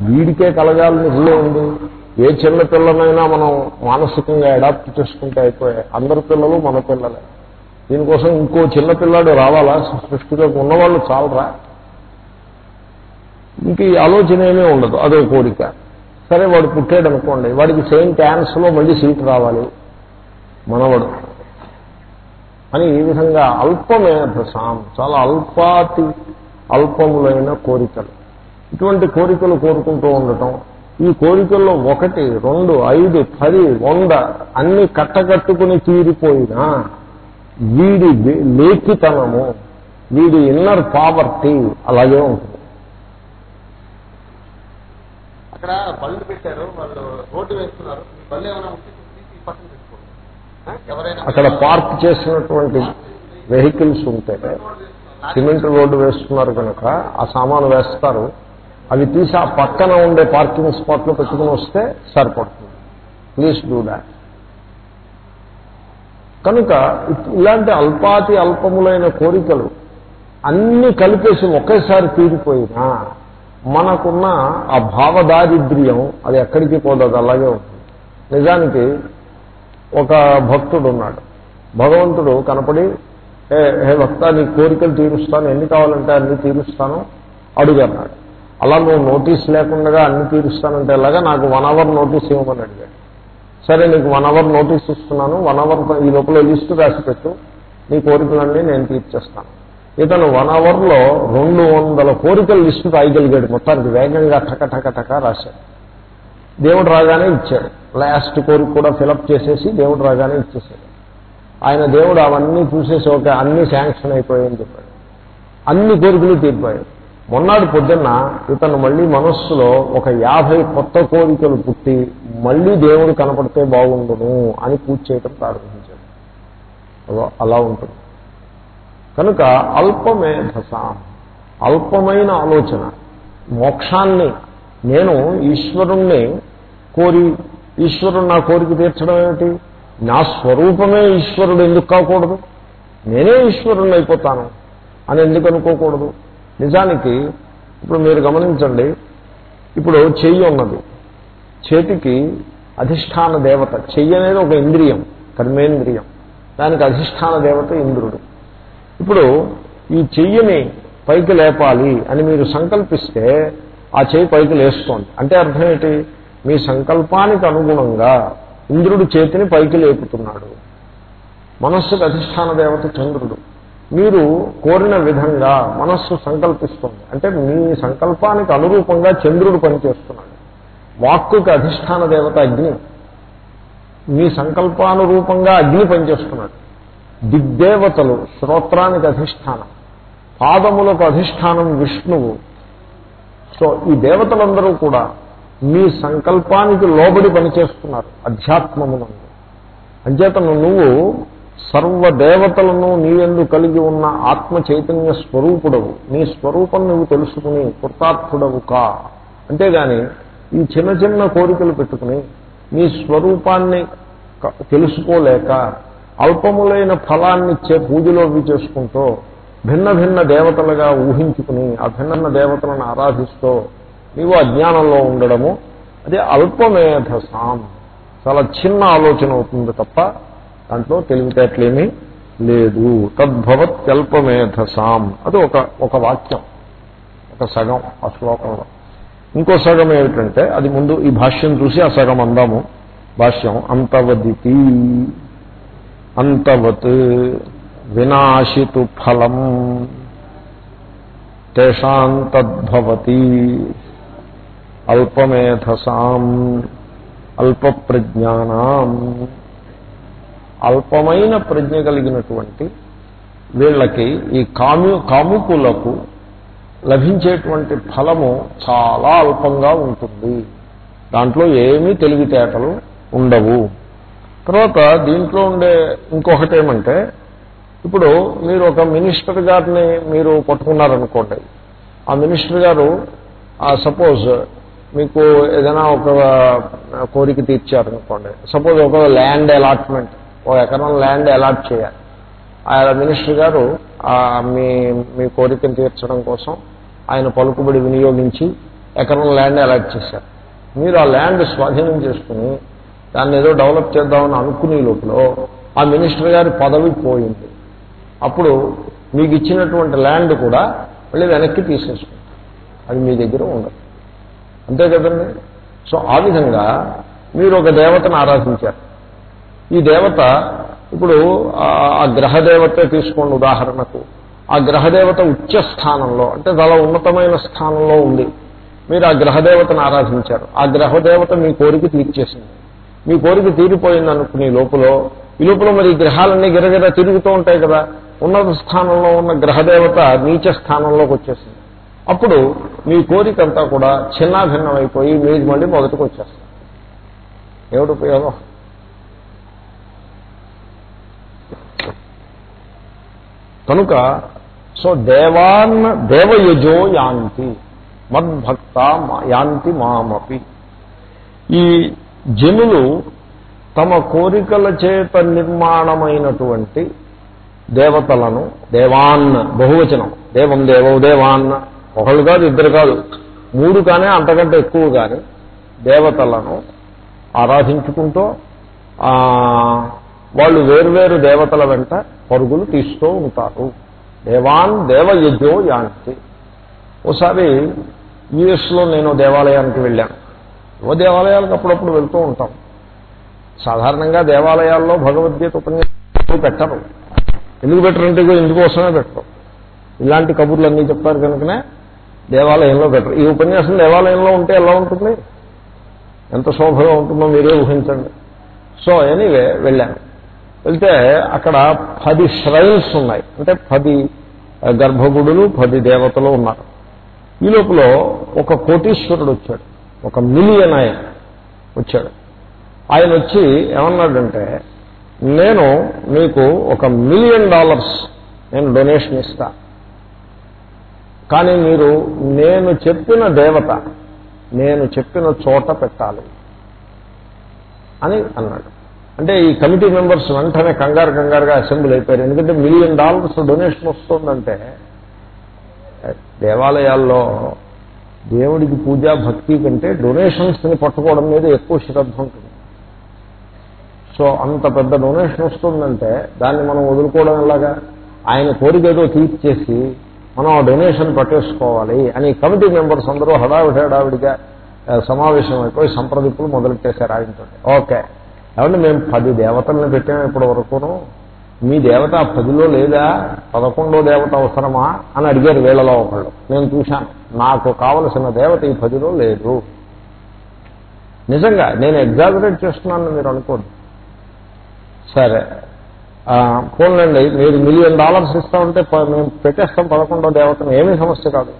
వీడికే కలగాలని ఇల్లే ఉంది ఏ చిన్న పిల్లనైనా మనం మానసికంగా అడాప్ట్ చేసుకుంటే అయిపోయాయి. అందరి పిల్లలు మన పిల్లలే. దీనికోసం ఇంకో చిన్న పిల్లాడు రావాలా? సృష్టిలో ఉన్నవాళ్ళు చాలరా? ఇంక ఈ ఆలోచన ఏమీ ఉండదు. అదో కోరిక. సరే వాడు పుట్టాడు అనుకోండి వాడికి సేమ్ యాన్స్లో మళ్ళీ సీట్ రావాలి. మనవడు. అని ఈ విధంగా అల్పమేధసాం చాలా అల్పాతి అల్పములైన కోరికలు. ఇటువంటి కోరికలు కోరుకుంటూ ఉండటం ఈ కోరికల్లో ఒకటి రెండు ఐదు పది వంద అన్ని కట్టకట్టుకుని తీరిపోయినా వీడి లేఖితనము వీడి ఇన్నర్ పావర్టీ అలాగే ఉంటుంది. అక్కడ బళ్ళు పెట్టారు వాళ్ళు రోడ్డు వేస్తున్నారు. బళ్ళు ఏమైనా ఉంటే తీసి పక్కన పెట్టుకోండి ఆ? ఎవరైనా అక్కడ పార్క్ చేసినటువంటి వెహికల్స్ ఉంటే సిమెంట్ రోడ్డు వేస్తున్నారు కనుక ఆ సామాను వేస్తారు. అవి తీసి ఆ పక్కన ఉండే పార్కింగ్ స్పాట్లో పెట్టుకుని వస్తే సరిపడుతుంది. ప్లీజ్ డూ దాట్ కనుక ఇలాంటి అల్పాతి అల్పములైన కోరికలు అన్ని కలిపేసి ఒకేసారి తీరిపోయినా మనకున్న ఆ భావదారిద్ర్యం అది ఎక్కడికి పోదు అది అలాగే ఉంటుంది. నిజానికి ఒక భక్తుడు ఉన్నాడు భగవంతుడు కనపడి హే భక్త నీ కోరికలు తీరుస్తాను. ఎన్ని కావాలంటే అన్ని తీరుస్తాను. అడుగు అన్నాడు అలా నువ్వు నోటీస్ లేకుండా అన్ని తీరుస్తానంటే ఎలాగా? నాకు వన్ అవర్ నోటీస్ ఇవ్వమని అడిగాడు. సరే నీకు వన్ అవర్ నోటీస్ ఇస్తున్నాను. వన్ అవర్ ఈ లోపల లిస్టు రాసి పెట్టు నీ కోరికలన్నీ నేను తీర్చేస్తాను. ఇతను వన్ అవర్లో రెండు వందల కోరికల లిస్టు రాయగలిగాడు. మొత్తానికి వేగంగా టక టక టక రాశాడు. దేవుడు రాగానే ఇచ్చాడు. లాస్ట్ కోరిక కూడా ఫిలప్ చేసేసి దేవుడు రాగానే ఇచ్చేసాడు. ఆయన దేవుడు అవన్నీ చూసేసి ఒక అన్ని శాంక్షన్ అయిపోయాయని చెప్పాడు. అన్ని కోరికలు తీరిపోయాయి మొన్నాడు పొద్దున్న ఇతను మళ్ళీ మనస్సులో ఒక యాభై కొత్త కోరికలు పుట్టి మళ్ళీ దేవుడు కనపడితే బాగుండును అని పూజ చేయటం ప్రారంభించాడు. అలా- అలా ఉంటుంది. కనుక అల్పమేధసాం అల్పమైన ఆలోచన మోక్షాన్ని నేను ఈశ్వరుణ్ణి కోరి ఈశ్వరుడు నా కోరిక తీర్చడం ఏమిటి? నా స్వరూపమే ఈశ్వరుడు ఎందుకు కాకూడదు? నేనే ఈశ్వరుణ్ణి అయిపోతాను అని ఎందుకు అనుకోకూడదు? నిజానికి ఇప్పుడు మీరు గమనించండి ఇప్పుడు చెయ్యి ఉన్నది. చేతికి అధిష్టాన దేవత చెయ్యి అనేది ఒక ఇంద్రియం కర్మేంద్రియం. దానికి అధిష్టాన దేవత ఇంద్రుడు. ఇప్పుడు ఈ చెయ్యిని పైకి లేపాలి అని మీరు సంకల్పిస్తే ఆ చేయి పైకి లేస్తోంది. అంటే అర్థం ఏంటి? మీ సంకల్పానికి అనుగుణంగా ఇంద్రుడు చేతిని పైకి లేపుతున్నాడు. మనస్సుకు అధిష్టాన దేవత చంద్రుడు. మీరు కోరిన విధంగా మనస్సు సంకల్పిస్తుంది. అంటే మీ సంకల్పానికి అనురూపంగా చంద్రుడు పనిచేస్తున్నాడు. వాక్కుకి అధిష్టాన దేవత అగ్ని. మీ సంకల్పానురూపంగా అగ్ని పనిచేస్తున్నాడు. దిగ్దేవతలు శ్రోత్రానికి అధిష్టానం. పాదములకు అధిష్టానం విష్ణువు. సో ఈ దేవతలందరూ కూడా మీ సంకల్పానికి లోబడి పనిచేస్తున్నారు అధ్యాత్మమునందు. అంచేతను నువ్వు సర్వదేవతలను నీయందు కలిగి ఉన్న ఆత్మ చైతన్య స్వరూపుడవు. నీ స్వరూపం నువ్వు తెలుసుకుని కృతార్థుడవు కా. అంతేగాని ఈ చిన్న చిన్న కోరికలు పెట్టుకుని నీ స్వరూపాన్ని తెలుసుకోలేక అల్పములైన ఫలాన్నిచ్చే పూజలోవి చేసుకుంటూ భిన్న భిన్న దేవతలుగా ఊహించుకుని ఆ భిన్న దేవతలను ఆరాధిస్తూ నీవు అజ్ఞానంలో ఉండడము అది అల్పమేధసాం. చాలా చిన్న ఆలోచన అవుతుంది తప్ప దాంట్లో తెలివితేటలేమీ లేదు. తద్భవత్యల్పమేధసాం. అది ఒక ఒక వాక్యం ఒక సగం ఆ శ్లోకంలో. ఇంకో సగం ఏమిటంటే అది ముందు ఈ భాష్యం చూసి ఆ సగం అందాము. భాష్యం అంతవదితి అంతవత్. వినాశితు ఫలం. తేషాం తద్భవతి. అల్పమేధసాం అల్పప్రజ్ఞానం. అల్పమైన ప్రజ్ఞ కలిగినటువంటి వీళ్ళకి ఈ కాము కాముకులకు లభించేటువంటి ఫలము చాలా అల్పంగా ఉంటుంది. దాంట్లో ఏమీ తెలివితేటలు ఉండవు. తర్వాత దీంట్లో ఉండే ఇంకొకటి ఏమంటే ఇప్పుడు మీరు ఒక మినిస్టర్ గారిని మీరు పట్టుకున్నారనుకోండి. ఆ మినిస్టర్ గారు సపోజ్ మీకు ఏదైనా ఒక కోరిక తీర్చారనుకోండి. సపోజ్ ఒక ల్యాండ్ అలాట్మెంట్ ఒక ఎకరం ల్యాండ్ అలాట్ చేయాలి. ఆ మినిస్టర్ గారు మీ మీ కోరికను తీర్చడం కోసం ఆయన పలుకుబడి వినియోగించి ఎకరం ల్యాండ్ అలాట్ చేశారు. మీరు ఆ ల్యాండ్ స్వాధీనం చేసుకుని దాన్ని ఏదో డెవలప్ చేద్దామని అనుకునే లోపల ఆ మినిస్టర్ గారి పదవి పోయింది. అప్పుడు మీకు ఇచ్చినటువంటి ల్యాండ్ కూడా మళ్ళీ వెనక్కి తీసేసుకుంటారు. అది మీ దగ్గర ఉండదు. అంతే కదండి? సో ఆ విధంగా మీరు ఒక దేవతను ఆరాధించారు. ఈ దేవత ఇప్పుడు ఆ గ్రహదేవత తీసుకోండి ఉదాహరణకు. ఆ గ్రహదేవత ఉచ్చ స్థానంలో అంటే చాలా ఉన్నతమైన స్థానంలో ఉంది. మీరు ఆ గ్రహదేవతను ఆరాధించారు. ఆ గ్రహదేవత మీ కోరిక తీర్చేసింది. మీ కోరిక తీరిపోయింది అనుకునే లోపల ఈ లోపల మరి ఈ గ్రహాలన్నీ గిరగిర తిరుగుతూ ఉంటాయి కదా. ఉన్నత స్థానంలో ఉన్న గ్రహదేవత నీచ స్థానంలోకి వచ్చేసింది. అప్పుడు మీ కోరిక అంతా కూడా చిన్నాభిన్నమైపోయి మీరు మళ్ళీ మొదటికి వచ్చేస్తారు. ఏమిటి ఉపయోగం? కనుక సో దేవాన్ దేవయజో యాంతి మద్భక్త యాంతి మామపి. ఈ జనులు తమ కోరికల చేత నిర్మాణమైనటువంటి దేవతలను దేవాన్న బహువచనం. దేవం దేవో దేవాన్న ఒకళ్ళు కాదు ఇద్దరు కాదు. మూడు కానీ అంతకంటే ఎక్కువ కానీ దేవతలను ఆరాధించుకుంటూ వాళ్ళు వేరువేరు దేవతల వెంట పరుగులు తీస్తూ ఉంటారు. దేవాన్ దేవయజ్ఞో యాంతి ఓసారి యుఎస్లో నేను దేవాలయానికి వెళ్ళాను. ఓ దేవాలయాలకు అప్పుడప్పుడు వెళ్తూ ఉంటాం. సాధారణంగా దేవాలయాల్లో భగవద్గీత ఉపన్యాసం పెట్టరు. ఎందుకు పెట్టరంటే ఇందుకోసమే పెట్టరు ఇలాంటి కబుర్లు అన్నీ చెప్తారు కనుకనే దేవాలయంలో పెట్టరు ఈ ఉపన్యాసం దేవాలయంలో ఉంటే ఎలా ఉంటుంది? ఎంత శోభగా ఉంటుందో మీరే ఊహించండి. సో ఎనీవే వెళ్ళాను. వెళ్తే అక్కడ పది శ్రైన్స్ ఉన్నాయి. అంటే పది గర్భగుడులు పది దేవతలు ఉన్నారు. ఈ లోపల ఒక కోటీశ్వరుడు వచ్చాడు. ఒక మిలియన్ ఆయన వచ్చాడు. ఆయన వచ్చి ఏమన్నాడంటే నేను మీకు ఒక మిలియన్ డాలర్స్ నేను డొనేషన్ ఇస్తా. కానీ మీరు నేను చెప్పిన దేవత నేను చెప్పిన చోట పెట్టాలి అని అన్నాడు. అంటే ఈ కమిటీ మెంబర్స్ వెంటనే కంగారు కంగారుగా అసెంబ్లీ అయిపోయారు. ఎందుకంటే మిలియన్ డాలర్స్ డొనేషన్ వస్తుందంటే దేవాలయాల్లో దేవుడికి పూజా భక్తి కంటే డొనేషన్స్ని పట్టుకోవడం మీద ఎక్కువ శ్రద్ధ ఉంటుంది. సో అంత పెద్ద డొనేషన్ వస్తుందంటే దాన్ని మనం వదులుకోవడం ఎలాగా? ఆయన కోరిక ఏదో తీర్చేసి మనం ఆ డొనేషన్ పట్టేసుకోవాలి అని కమిటీ మెంబర్స్ అందరూ హడావిడి హడావిడిగా సమావేశం అయిపోయి సంప్రదింపులు మొదలెట్టేశారు ఆయనతో. ఓకే. కాబట్టి మేము పది దేవతలను పెట్టాము ఇప్పటి వరకును. మీ దేవత పదిలో లేదా? పదకొండో దేవత అవసరమా? అని అడిగారు వీళ్ళలో ఒకళ్ళు. నేను చూశాను. నాకు కావలసిన దేవత ఈ పదిలో లేదు. నిజంగా నేను ఎగ్జాగరేట్ చేస్తున్నాను మీరు అనుకోండి. సరే. పోన్లండి మీరు మిలియన్ డాలర్స్ ఇస్తామంటే మేము పెట్టేస్తాం పదకొండో దేవతను ఏమీ సమస్య కాదు.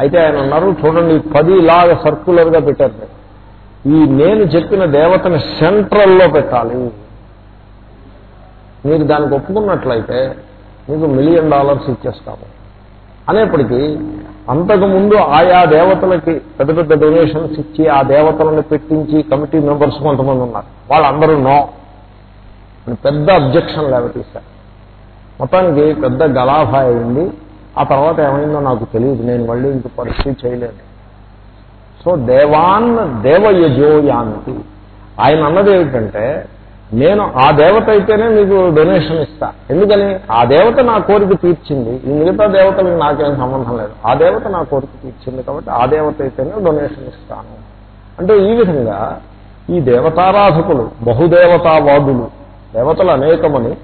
అయితే ఆయన అన్నారు చూడండి పది లాగా సర్క్యులర్గా పెట్టారు. ఈ నేను చెప్పిన దేవతని సెంట్రల్లో పెట్టాలి. మీరు దానికి ఒప్పుకున్నట్లయితే మీకు మిలియన్ డాలర్స్ ఇచ్చేస్తాము. అనేప్పటికీ అంతకుముందు ఆయా దేవతలకి పెద్ద పెద్ద డొనేషన్స్ ఇచ్చి ఆ దేవతలను పెట్టించి కమిటీ మెంబర్స్ కొంతమంది ఉన్నారు. వాళ్ళందరూ నో పెద్ద అబ్జెక్షన్ లేవతీశారు మొత్తానికి పెద్ద గలాభా అయింది. ఆ తర్వాత ఏమైందో నాకు తెలియదు. నేను మళ్ళీ ఇంక పరిస్థితి చేయలేదు. సో దేవాన్ దేవయజోయాంతి ఆయన అన్నది ఏమిటంటే నేను ఆ దేవత అయితేనే మీకు డొనేషన్ ఇస్తా. ఎందుకని? ఆ దేవత నా కోరిక తీర్చింది. ఈ మిగతా దేవతలకు నాకేం సంబంధం లేదు. ఆ దేవత నా కోరిక తీర్చింది కాబట్టి ఆ దేవత అయితేనే డొనేషన్ ఇస్తాను. అంటే ఈ విధంగా ఈ దేవతారాధకులు బహుదేవతావాదులు దేవతలు అనేకమని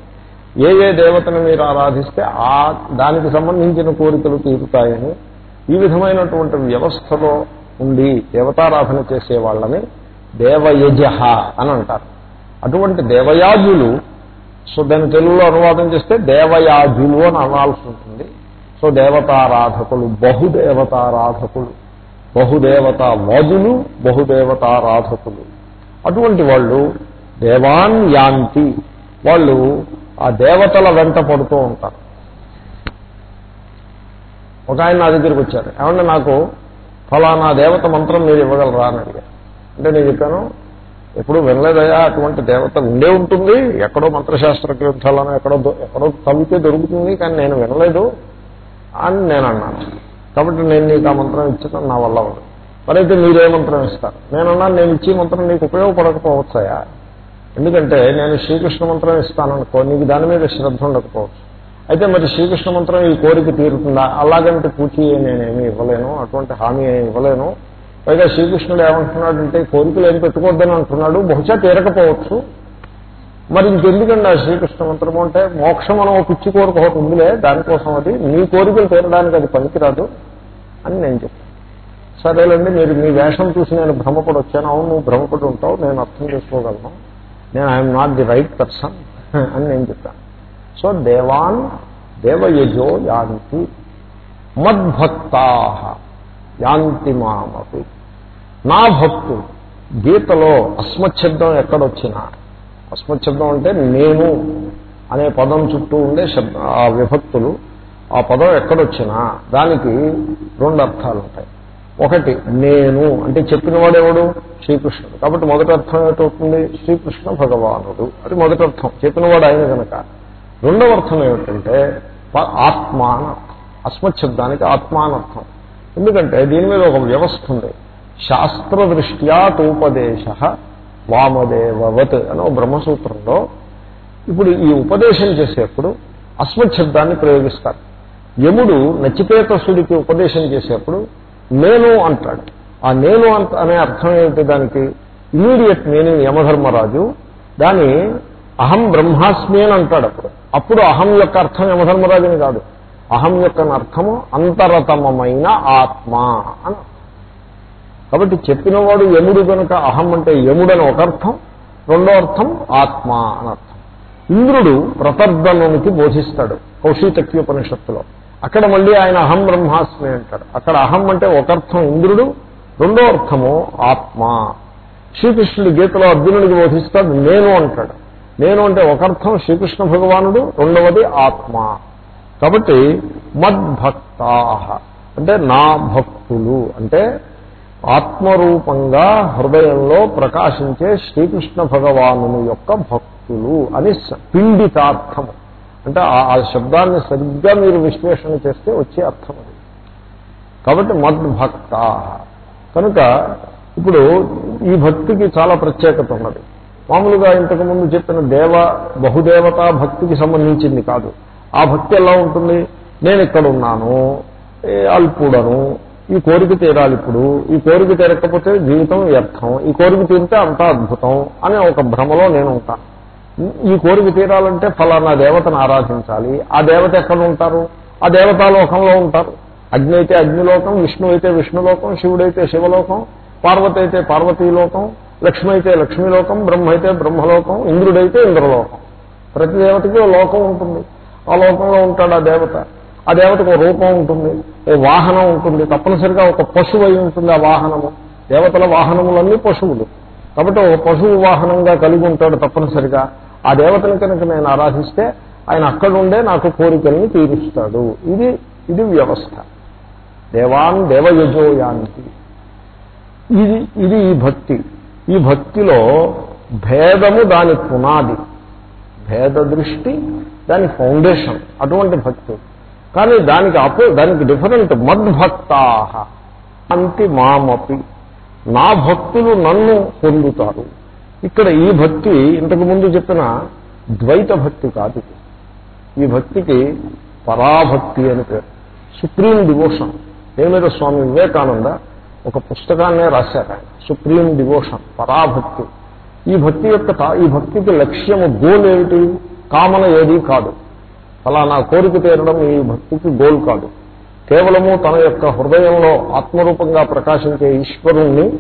ఏ ఏ దేవతను మీరు ఆరాధిస్తే ఆ దానికి సంబంధించిన కోరికలు తీరుతాయని ఈ విధమైనటువంటి వ్యవస్థలో ఉండి దేవతారాధన చేసే వాళ్ళని దేవయజ అని అంటారు. అటువంటి దేవయాజులు సో దాని తెలుగులో అనువాదం చేస్తే దేవయాజులు అని అనాల్సి ఉంటుంది. సో దేవతారాధకులు బహుదేవతారాధకులు బహుదేవతా వాజులు బహుదేవతారాధకులు. అటువంటి వాళ్ళు దేవాన్ యాంతి. వాళ్ళు ఆ దేవతల వెంట పడుతూ ఉంటారు. ఒక ఆయన నా దగ్గరికి వచ్చారు. ఏమంటే నాకు ఫలానా దేవత మంత్రం మీరు ఇవ్వగలరా అని అడిగారు. అంటే నేను చెప్పాను ఎప్పుడు వినలేదయా అటువంటి దేవత ఉండే ఉంటుంది. ఎక్కడో మంత్రశాస్త్ర గ్రంథాలను ఎక్కడో ఎక్కడో తవ్వితే దొరుకుతుంది కానీ నేను వినలేదు అని నేను అన్నాను. కాబట్టి నేను నీకు ఆ మంత్రం ఇచ్చడం నా వల్ల ఉండదు మరైతే మీరే మంత్రం ఇస్తారు. నేనన్నా నేను ఇచ్చే మంత్రం నీకు ఉపయోగపడకపోవచ్చాయా ఎందుకంటే నేను శ్రీకృష్ణ మంత్రం ఇస్తాననుకో నీకు దాని మీద శ్రద్ధ ఉండకపోవచ్చు. అయితే మరి శ్రీకృష్ణ మంత్రం ఈ కోరిక తీరుతుందా? అలాగంటే పూర్తి నేనేమి ఇవ్వలేను అటువంటి హామీ ఇవ్వలేను. పైగా శ్రీకృష్ణుడు ఏమంటున్నాడంటే కోరికలు ఏం పెట్టుకోవద్దని అంటున్నాడు బహుశా తీరకపోవచ్చు. మరి ఇంకెందుకండి ఆ శ్రీకృష్ణ మంత్రము అంటే మోక్షం మనం ఒక పిచ్చి కోరిక ఒకటి ఉందిలే దానికోసం అది నీ కోరికలు తీరడానికి అది పనికిరాదు అని నేను చెప్పాను. సరేలేండి మీరు మీ వేషం చూసి నేను భ్రమపడి వచ్చాను అవును నువ్వు భ్రమపడి ఉంటావు నేను అర్థం చేసుకోగలను. నేను I'm not the right person అని నేను చెప్పాను. సో దేవాన్ దేవయజో యాంతి మద్భక్తా యాంతి మామపి. నా భక్తులు గీతలో అస్మశబ్దం ఎక్కడొచ్చినా అస్మశబ్దం అంటే నేను అనే పదం చుట్టూ ఉండే శబ్ద ఆ విభక్తులు ఆ పదం ఎక్కడొచ్చినా దానికి రెండు అర్థాలు ఉంటాయి ఒకటి నేను అంటే చెప్పినవాడు ఎవడు? శ్రీకృష్ణుడు. కాబట్టి మొదటి అర్థం ఏమిటవుతుంది? శ్రీకృష్ణ భగవానుడు. అది మొదటి అర్థం. చెప్పినవాడు ఆయన కనుక రెండవ అర్థం ఏమిటంటే ప- ఆత్మ అని అస్మశబ్దానికి ఆత్మ ఎందుకంటే దీని మీద ఒక వ్యవస్థ ఉంది. శాస్త్రదృష్ట్యా తోపదేశ వామదేవవత్ అని బ్రహ్మసూత్రంలో. ఇప్పుడు ఈ ఉపదేశం చేసేప్పుడు అస్మశబ్దాన్ని ప్రయోగిస్తారు. యముడు నచికేతసుడికి ఉపదేశం చేసేప్పుడు నేను అంటాడు. ఆ నేను అంత అనే అర్థం ఏమిటి? దానికి ఇమీడియట్ మీనింగ్ యమధర్మరాజు. దాని అహం బ్రహ్మాస్మి అని అంటాడు అప్పుడు. అప్పుడు అహం యొక్క అర్థం యమధర్మరాజుని కాదు. అహం యొక్క అర్థము అంతరతమమైన ఆత్మ అని. కాబట్టి చెప్పినవాడు యముడు కనుక అహం అంటే యముడని ఒక అర్థం రెండో అర్థం ఆత్మ అని అర్థం. ఇంద్రుడు ప్రతర్ధనునికి బోధిస్తాడు కౌశీతక్యోపనిషత్తులో. అక్కడ మళ్ళీ ఆయన అహం బ్రహ్మాస్మి అంటాడు అక్కడ అహం అంటే ఒక అర్థం ఇంద్రుడు రెండో అర్థము ఆత్మ. శ్రీకృష్ణుడి గీతలో అర్జునుడికి బోధిస్తాడు నేను అంటాడు. నేను అంటే ఒక అర్థం శ్రీకృష్ణ భగవానుడు రెండవది ఆత్మ. కాబట్టి మద్భక్తా అంటే నా భక్తులు అంటే ఆత్మరూపంగా హృదయంలో ప్రకాశించే శ్రీకృష్ణ భగవాను యొక్క భక్తులు అని పిండితార్థము. అంటే ఆ- ఆ శబ్దాన్ని సరిగ్గా మీరు విశ్లేషణ చేస్తే వచ్చే అర్థం అది. కాబట్టి మద్భక్త. కనుక ఇప్పుడు ఈ భక్తికి చాలా ప్రత్యేకత ఉన్నది. మామూలుగా ఇంతకుముందు చెప్పిన దేవ బహుదేవతా భక్తికి సంబంధించింది కాదు. ఆ భక్తి ఎలా ఉంటుంది? నేను ఇక్కడ ఉన్నాను ఏ అల్పుడను ఈ కోరిక తీరాలి ఇప్పుడు ఈ కోరిక తీరకపోతే జీవితం వ్యర్థం ఈ కోరిక తీరితే అంతా అద్భుతం అనే ఒక భ్రమలో నేను ఉంటాను. ఈ కోరిక తీరాలంటే ఫలానా దేవతను ఆరాధించాలి. ఆ దేవత ఎక్కడ ఉంటారు? ఆ దేవతాలోకంలో ఉంటారు. అగ్ని అయితే అగ్నిలోకం విష్ణు అయితే విష్ణులోకం శివుడైతే శివలోకం పార్వతి అయితే పార్వతీలోకం లక్ష్మి అయితే లక్ష్మీలోకం బ్రహ్మ అయితే బ్రహ్మలోకం ఇంద్రుడైతే ఇంద్రలోకం. ప్రతి దేవతకి ఓ లోకం ఉంటుంది. ఆ లోకంలో ఉంటాడు ఆ దేవత. ఆ దేవతకు ఒక రూపం ఉంటుంది. ఓ వాహనం ఉంటుంది. తప్పనిసరిగా ఒక పశువు అయి ఉంటుంది ఆ వాహనము. దేవతల వాహనములన్నీ పశువులు. కాబట్టి ఒక పశువు వాహనంగా కలిగి ఉంటాడు తప్పనిసరిగా. ఆ దేవతను కనుక నేను ఆరాధిస్తే ఆయన అక్కడుండే నాకు కోరికల్ని తీరుస్తాడు. ఇది ఇది వ్యవస్థ. దేవాన్ దేవయజోయాంతి ఇది ఇది ఈ భక్తి. ఈ భక్తిలో భేదము దాని పునాది. భేద దృష్టి దాని ఫౌండేషన్. అటువంటి భక్తి. కానీ దానికి అపో దానికి డిఫరెంట్ మద్భక్తా అంతి మామపి. నా భక్తులు నన్ను పొందుతారు. ఇక్కడ ఈ భక్తి ఇంతకు ముందు చెప్పిన ద్వైత భక్తి కాదు. ఈ భక్తికి పరాభక్తి అని పేరు. Supreme devotion. దేని మీద స్వామి వివేకానంద ఒక పుస్తకాన్నే రాశారు ఆయన. సుప్రీం డివోషన్ పరాభక్తి. ఈ భక్తి యొక్క ఈ భక్తికి లక్ష్యము గోల్ ఏమిటి? కామన ఏది కాదు. ఫలానా కోరిక తీరడం ఈ భక్తికి గోల్ కాదు. కేవలము తన యొక్క హృదయంలో ఆత్మరూపంగా ప్రకాశించే ఈశ్వరుణ్ణి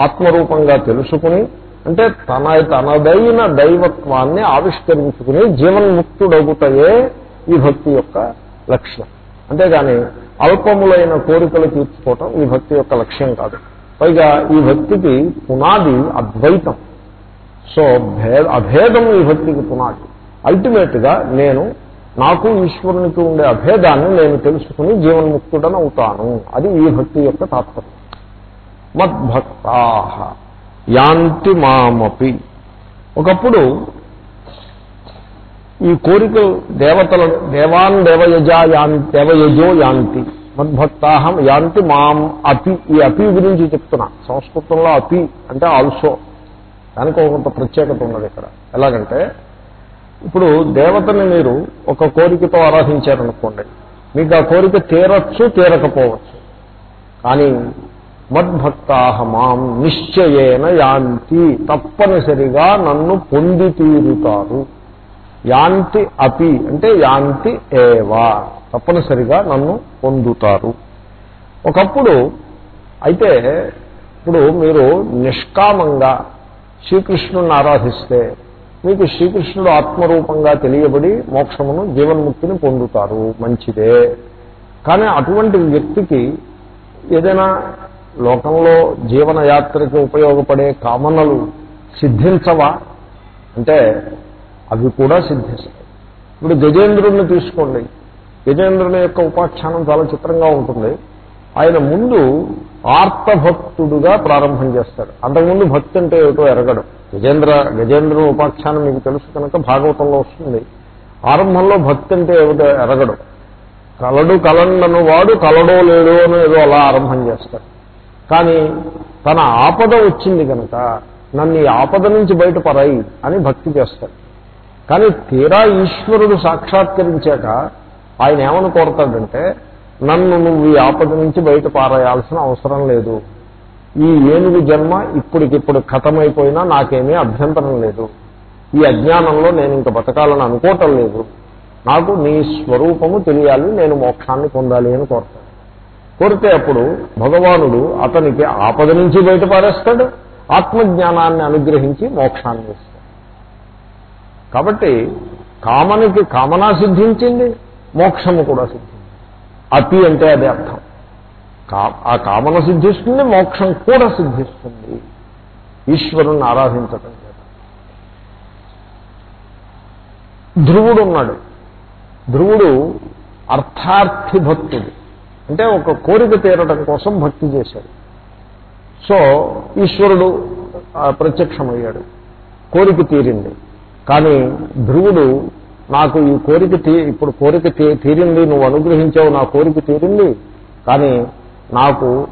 ఆత్మరూపంగా తెలుసుకుని అంటే తన తనదైన దైవత్వాన్ని ఆవిష్కరించుకుని జీవన్ముక్తుడగుటయే ఈ భక్తి యొక్క లక్ష్యం. అంతేగాని అల్పములైన కోరికలు తీర్చుకోవటం ఈ భక్తి యొక్క లక్ష్యం కాదు. పైగా ఈ భక్తికి పునాది అద్వైతం. సో భేద అభేదం ఈ భక్తికి పునాది. అల్టిమేట్గా నేను నాకు ఈశ్వరునికి ఉండే అభేదాన్ని నేను తెలుసుకుని జీవన్ముక్తుడనవుతాను. అది ఈ భక్తి యొక్క తాత్పర్యం. మద్భక్తా. యాంతి మామపి. ఒకప్పుడు ఈ కోరికలు దేవతల దేవాన్ దేవయజా యాన్ దేవయజో యాంతి మద్భక్తాహం యాంతి మాం అపి ఈ అపి గురించి చెప్తున్నా. సంస్కృతంలో అపి అంటే ఆల్సో. దానికి కొంత ప్రత్యేకత ఉన్నది ఇక్కడ. ఎలాగంటే ఇప్పుడు దేవతని మీరు ఒక కోరికతో ఆరాధించారనుకోండి మీకు ఆ కోరిక తీరచ్చు తీరకపోవచ్చు. కానీ మద్భక్తాహమాం నిశ్చయేన యాంతి తప్పనిసరిగా నన్ను పొంది తీరుతారు యాంతి అపి అంటే యాంతి ఏవా తప్పనిసరిగా నన్ను పొందుతారు. ఒకప్పుడు అయితే ఇప్పుడు మీరు నిష్కామంగా శ్రీకృష్ణుని ఆరాధిస్తే మీకు శ్రీకృష్ణుడు ఆత్మరూపంగా తెలియబడి మోక్షమును జీవన్ముక్తిని పొందుతారు. మంచిదే. కానీ అటువంటి వ్యక్తికి ఏదైనా లోకంలో జీవనయాత్రకి ఉపయోగపడే కామనలు సిద్ధించవా? అంటే అవి కూడా సిద్ధిస్తాయి. ఇప్పుడు గజేంద్రుడిని తీసుకోండి. గజేంద్రుని యొక్క ఉపాఖ్యానం చాలా చిత్రంగా ఉంటుంది. ఆయన ముందు ఆర్తభక్తుడుగా ప్రారంభం చేస్తాడు. అంతకుముందు భక్తి అంటే ఏమిటో ఎరగడు. గజేంద్ర గజేంద్రుని ఉపాఖ్యానం మీకు తెలుసు కనుక భాగవతంలో వస్తుంది. ఆరంభంలో భక్తి అంటే ఏమిటో ఎరగడు. కలడు కలండను వాడు కలడో లేడు అని ఏదో అలా ఆరంభం చేస్తాడు. కానీ తన ఆపద వచ్చింది కనుక నన్ను ఈ ఆపద నుంచి బయటపరాయి అని భక్తి చేస్తాడు. కానీ తీరా ఈశ్వరుడు సాక్షాత్కరించాక ఆయన ఏమని కోరతాడంటే నన్ను నువ్వు ఈ ఆపద నుంచి బయట పారేయాల్సిన అవసరం లేదు. ఈ ఏనుగు జన్మ ఇప్పటికిప్పుడు ఖతమైపోయినా నాకేమీ అభ్యంతరం లేదు. ఈ అజ్ఞానంలో నేను ఇంక బతకాలని అనుకోవటం లేదు. నాకు నీ స్వరూపము తెలియాలి నేను మోక్షాన్ని పొందాలి అని కోరతాడు కోరితే అప్పుడు భగవానుడు అతనికి ఆపద నుంచి బయటపారేస్తాడు ఆత్మజ్ఞానాన్ని అనుగ్రహించి మోక్షాన్ని ఇస్తాడు. కాబట్టి కామనికి కామనా సిద్ధించింది మోక్షము కూడా సిద్ధించింది. అతి అంటే అదే అర్థం. కా- ఆ కామన సిద్ధిస్తుంది మోక్షం కూడా సిద్ధిస్తుంది. ఈశ్వరుణ్ణి ఆరాధించటం చేత. ధ్రువుడు ఉన్నాడు. ధ్రువుడు అర్థార్థి భక్తుడు. అంటే ఒక కోరిక తీరడం కోసం భక్తి చేశాడు. సో ఈశ్వరుడు ప్రత్యక్షమయ్యాడు. కోరిక తీరింది. కానీ ధ్రువుడు నాకు ఈ కోరిక తీ ఇప్పుడు కోరిక తీ- తీరింది నువ్వు అనుగ్రహించావు నా కోరిక తీరింది కానీ నాకు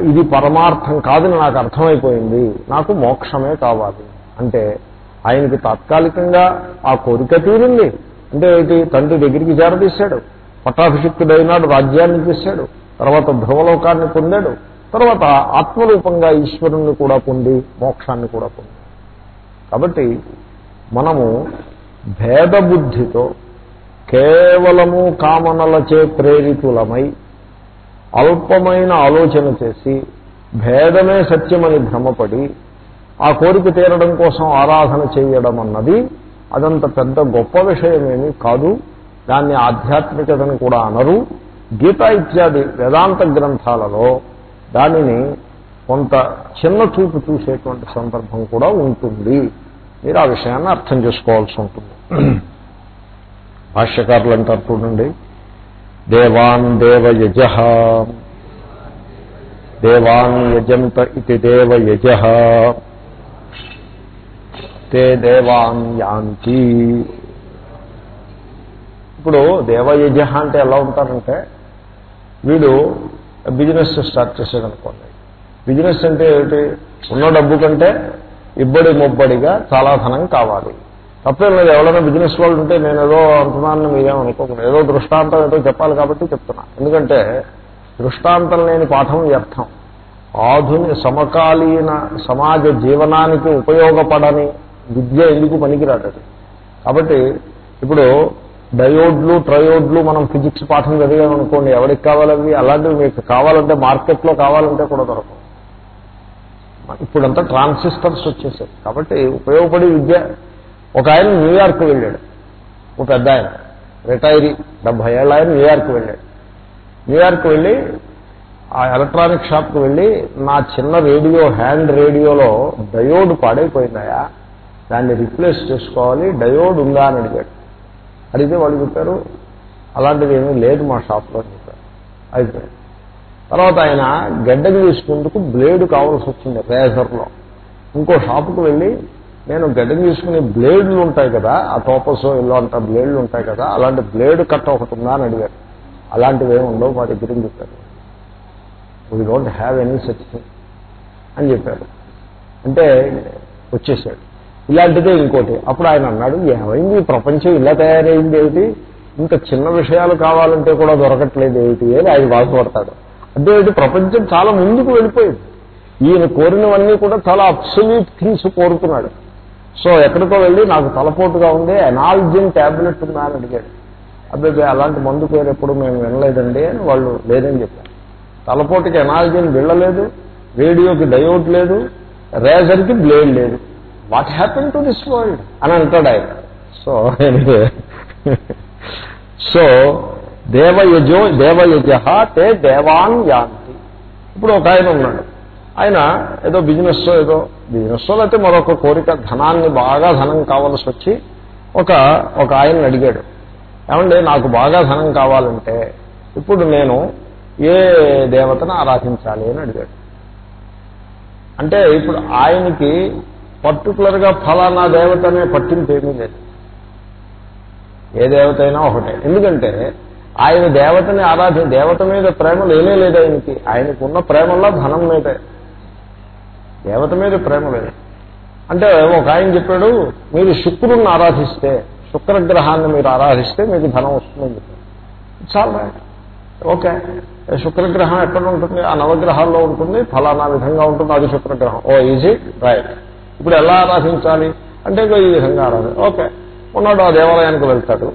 ఇది పరమార్థం కాదని నాకు అర్థమైపోయింది నాకు మోక్షమే కావాలి. అంటే ఆయనకి తాత్కాలికంగా ఆ కోరిక తీరింది. అంటే ఏంటి? తండ్రి దగ్గరికి చేరదీశాడు పట్టాభిషిక్తుడైనాడు రాజ్యాన్ని చేశాడు. తర్వాత ధ్రువలోకాన్ని పొందాడు. తర్వాత ఆత్మరూపంగా ఈశ్వరుణ్ణి కూడా పొంది మోక్షాన్ని కూడా పొంది. కాబట్టి మనము భేదబుద్ధితో కేవలము కామనలచే ప్రేరితులమై అల్పమైన ఆలోచన చేసి భేదమే సత్యమని భ్రమపడి ఆ కోరిక తీరడం కోసం ఆరాధన చేయడం అన్నది అదంత పెద్ద గొప్ప విషయమేమీ కాదు. దాన్ని ఆధ్యాత్మికతని కూడా అనరు. గీత ఇత్యాది వేదాంత గ్రంథాలలో దానిని కొంత చిన్న చూపు చూసేటువంటి సందర్భం కూడా ఉంటుంది. మీరు ఆ విషయాన్ని అర్థం చేసుకోవాల్సి ఉంటుంది. భాష్యకారులు అంటారు చూడండి. దేవాన్ దేవయజ దేవాన్ యజంత ఇది దేవయజ తే దేవాన్ యాంతి. ఇప్పుడు దేవయజ అంటే ఎలా ఉంటారంటే వీడు బిజినెస్ స్టార్ట్ చేశాడు అనుకోండి బిజినెస్ అంటే ఏమిటి? ఉన్న డబ్బు కంటే ఇబ్బడి ముబ్బడిగా చాలా ధనం కావాలి. తప్పేం లేదు ఎవరైనా బిజినెస్ వాళ్ళు ఉంటే నేను ఏదో అంటున్నాను మీరేమనుకోకుండా ఏదో దృష్టాంతం ఏదో చెప్పాలి కాబట్టి చెప్తున్నా. ఎందుకంటే దృష్టాంతం లేని పాఠం వ్యర్థం ఆధుని సమకాలీన సమాజ జీవనానికి ఉపయోగపడని విద్య ఎందుకు పనికిరాటది కాబట్టి ఇప్పుడు డయోడ్లు ట్రయోడ్లు మనం ఫిజిక్స్ పాఠం చదివామనుకోండి ఎవరికి కావాలవి? అలాంటివి మీకు కావాలంటే మార్కెట్లో కావాలంటే కూడా దొరకవు. ఇప్పుడంతా ట్రాన్సిస్టర్స్ వచ్చేసాయి. కాబట్టి ఉపయోగపడే విద్య ఒక ఆయన న్యూయార్క్ వెళ్ళాడు. ఒక పెద్ద ఆయన. రిటైరీ డెబ్బై ఏళ్ళ ఆయన న్యూయార్క్ వెళ్ళాడు. న్యూయార్క్ వెళ్ళి ఆ ఎలక్ట్రానిక్ షాప్కి వెళ్ళి నా చిన్న రేడియో హ్యాండ్ రేడియోలో డయోడ్ పాడైపోయిందాయా దాన్ని రిప్లేస్ చేసుకోవాలి డయోడ్ ఉందా అని అడిగాడు. అడిగితే వాళ్ళు చెప్పారు అలాంటిది ఏమీ లేదు మా షాప్లో అని చెప్పారు. అయిపోయింది. తర్వాత ఆయన గడ్డకి తీసుకుందుకు బ్లేడ్ కావాల్సి వచ్చింది రేజర్లో. ఇంకో షాపుకు వెళ్ళి నేను గడ్డకి తీసుకునే బ్లేడ్లు ఉంటాయి కదా ఆ టోపస్ ఇల్లు అంట బ్లేడ్లు ఉంటాయి కదా అలాంటి బ్లేడ్ కట్ట ఒకటి ఉందా అని అడిగారు. అలాంటివి ఏమి ఉండవు మా దగ్గర చెప్పారు. We don't have any such thing అని చెప్పారు. అంటే వచ్చేసాడు. ఇలాంటిదే ఇంకోటి. అప్పుడు ఆయన అన్నాడు ఏమైంది? ప్రపంచం ఇలా తయారైంది ఏమిటి? ఇంత చిన్న విషయాలు కావాలంటే కూడా దొరకట్లేదు ఏమిటి? అని ఆయన బాధపడతాడు. అంటే ప్రపంచం చాలా ముందుకు వెళ్ళిపోయింది. ఈయన కోరినవన్నీ కూడా చాలా అబ్సల్యూట్ థింగ్స్ కోరుతున్నాడు. సో ఎక్కడికో వెళ్ళి నాకు తలపోటుగా ఉంది ఎనాల్జిన్ ట్యాబ్లెట్ ఉందా అని అడిగాడు. అబ్బాయి అలాంటి మందు పేరు ఎప్పుడు మేము వినలేదండి అని వాళ్ళు లేదని చెప్పారు. తలపోటుకి ఎనాల్జిన్ వెళ్ళలేదు రేడియోకి డయోడ్ లేదు రేజర్కి బ్లేడ్ లేదు. What happen to this world? అని అంటాడు ఆయన. సో సో దేవయజో దేవయజ తే దేవాన్ యాంతి. ఇప్పుడు ఒక ఆయన ఉన్నాడు. ఆయన ఏదో బిజినెస్ ఏదో బిజినెస్ లేకపోతే మరొక కోరిక ధనాన్ని బాగా ధనం కావాల్సి వచ్చి ఒక ఒక ఆయన అడిగాడు. ఏమండి నాకు బాగా ధనం కావాలంటే ఇప్పుడు నేను ఏ దేవతను ఆరాధించాలి అని అడిగాడు. అంటే ఇప్పుడు ఆయనకి పర్టికులర్గా ఫలానా దేవతనే పట్టింపు ఏమీ లేదు. ఏ దేవత అయినా ఒకటే. ఎందుకంటే ఆయన దేవతని ఆరాధి దేవత మీద ప్రేమ లేనే లేదు ఆయనకి. ఆయనకున్న ప్రేమల్లో ధనం మీదే. దేవత మీద ప్రేమ లేదు. అంటే ఒక ఆయన చెప్పాడు మీరు శుక్రుడిని ఆరాధిస్తే శుక్రగ్రహాన్ని మీరు ఆరాధిస్తే మీకు ధనం వస్తుందని చెప్పాడు. చాలా ఓకే. శుక్రగ్రహం ఎక్కడ ఉంటుంది? ఆ నవగ్రహాల్లో ఉంటుంది. ఫలానా విధంగా ఉంటుంది. అది శుక్రగ్రహం. ఓ ఈజీ రైట్ ఇప్పుడు ఎలా ఆరాధించాలి? అంటే ఈ విధంగా ఆరాధన. ఓకే. ఉన్నాడు ఆ దేవాలయానికి వెళ్తాడు.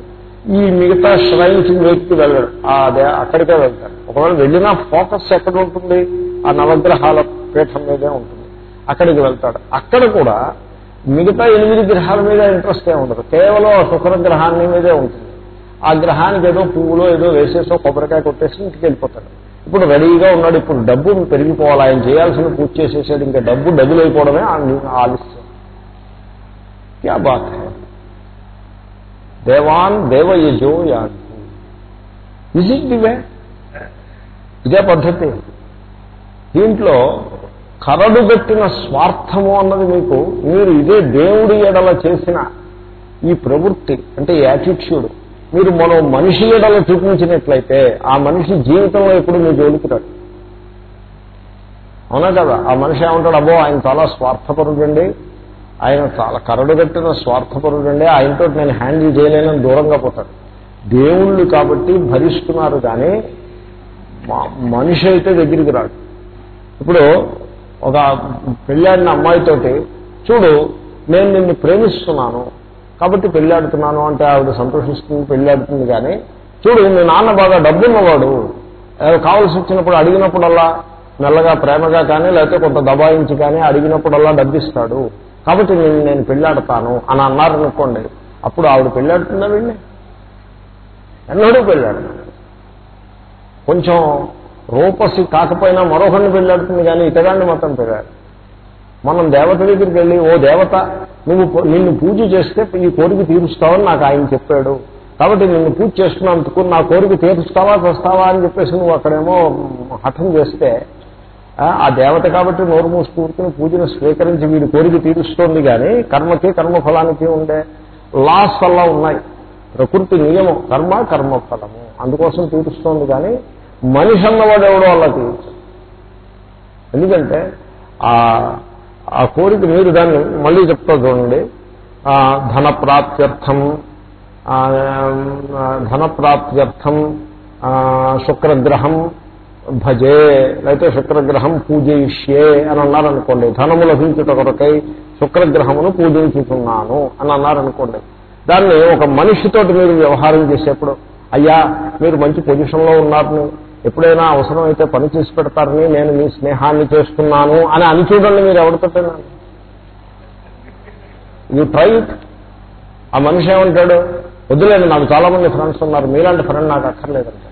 ఈ మిగతా శ్రైన్స్ వ్యక్తి వెళ్ళడు. ఆ దే అక్కడికే వెళ్తాడు. ఒకవేళ వెళ్ళినా ఫోకస్ ఎక్కడ ఉంటుంది? ఆ నవగ్రహాల పీఠం మీదే ఉంటుంది. అక్కడికి వెళ్తాడు. అక్కడ కూడా మిగతా ఎనిమిది గ్రహాల మీద ఇంట్రెస్ట్ ఏ ఉండదు. కేవలం ఆ శుక్రగ్రహాన్ని మీదే ఉంటుంది. ఆ గ్రహానికి ఏదో పువ్వులో ఏదో వేసేసో కొబ్బరికాయ కొట్టేసి ఇంటికి వెళ్ళిపోతాడు. ఇప్పుడు రెడీగా ఉన్నాడు ఇప్పుడు డబ్బు పెరిగిపోవాలి ఆయన చేయాల్సిన పూజ చేసేసాడు ఇంకా డబ్బు డబ్బులు అయిపోవడమే ఆలస్యం. క్యా బాత్ హై? దేవాన్ దేవయజో యాంతి ఇజ్ ఇట్ ది వే ఇదే పద్ధతి. దీంట్లో కరడుగట్టిన స్వార్థము అన్నది మీకు మీరు ఇదే దేవుడి ఎడల చేసిన ఈ ప్రవృత్తి అంటే యాటిట్యూడ్ మీరు మనం మనిషి ఎడల చూపించినట్లయితే ఆ మనిషి జీవితంలో ఎప్పుడు మీ జోలికి అవునా కదా? ఆ మనిషి ఏమంటాడు అబ్బో ఆయన చాలా స్వార్థపరుడండి ఆయన చాలా కరడుగట్టిన స్వార్థపరుడండి ఆయనతో నేను హ్యాండిల్ చేయలేనని దూరంగా పోతాడు. దేవుళ్ళు కాబట్టి భరిస్తున్నారు కానీ మనిషి అయితే దగ్గరికి రాడు. ఇప్పుడు ఒక పెళ్ళాడిన అమ్మాయితోటి చూడు నేను నిన్ను ప్రేమిస్తున్నాను కాబట్టి పెళ్ళాడుతున్నాను అంటే ఆవిడ సంతోషిస్తుంది పెళ్ళాడుతుంది కానీ చూడు మీ నాన్న బాగా డబ్బున్నవాడు. ఏదో కావాల్సి వచ్చినప్పుడు అడిగినప్పుడల్లా మెల్లగా ప్రేమగా కానీ లేకపోతే కొంత దబాయించి కానీ అడిగినప్పుడల్లా డబ్బిస్తాడు. కాబట్టి నేను నేను పెళ్ళాడతాను అని అన్నారనుకోండి అప్పుడు ఆవిడ పెళ్ళాడుతుందా వెళ్ళి ఎన్నడూ పెళ్ళాడు కొంచెం రూపసి కాకపోయినా మరొకరిని పెళ్ళాడుతుంది కానీ ఇతగాన్ని మాత్రం పెళ్ళాడు. మనం దేవత దగ్గరికి వెళ్ళి ఓ దేవత నువ్వు నిన్ను పూజ చేస్తే ఈ కోరిక తీరుస్తావని నాకు ఆయన చెప్పాడు. కాబట్టి నిన్ను పూజ చేస్తున్నందుకు నా కోరిక తీరుస్తావా చేస్తావా అని చెప్పేసి నువ్వు అక్కడేమో హఠం చేస్తే ఆ, దేవత కాబట్టి నోరు మూసుకూర్చుని పూజను స్వీకరించి వీడి కోరిక తీరుస్తోంది కానీ కర్మకి కర్మఫలానికి ఉండే లాస్ అలా ఉన్నాయి. ప్రకృతి నియమం కర్మ కర్మఫలము. అందుకోసం తీరుస్తోంది కానీ మనిషి అన్నవాడు ఎవడో అలా తీరుస్తాడు. ఎందుకంటే ఆ ఆ కోరిక మీరు దాన్ని మళ్ళీ చెప్తా చూడండి. ధన ప్రాప్త్యర్థం ధన ప్రాప్త్యర్థం శుక్రగ్రహం భజే లేకపోతే శుక్రగ్రహం పూజయిష్యే అని అన్నారనుకోండి. ధనము లభించుట కొరకై శుక్రగ్రహమును పూజించుతున్నాను అని అన్నారనుకోండి. దాన్ని ఒక మనిషితోటి మీరు వ్యవహారం చేసేప్పుడు అయ్యా మీరు మంచి పొజిషన్లో ఉన్నారని ఎప్పుడైనా అవసరమైతే పని చేసి పెడతారని నేను మీ స్నేహాన్ని చేస్తున్నాను అని అని చూడండి మీరు ఎవరితోటైనా యూ ట్రై ఆ మనిషి ఏమంటాడు? వద్దులేదు నాకు చాలా మంది ఫ్రెండ్స్ ఉన్నారు. మీలాంటి ఫ్రెండ్ నాకు అక్కర్లేదంట.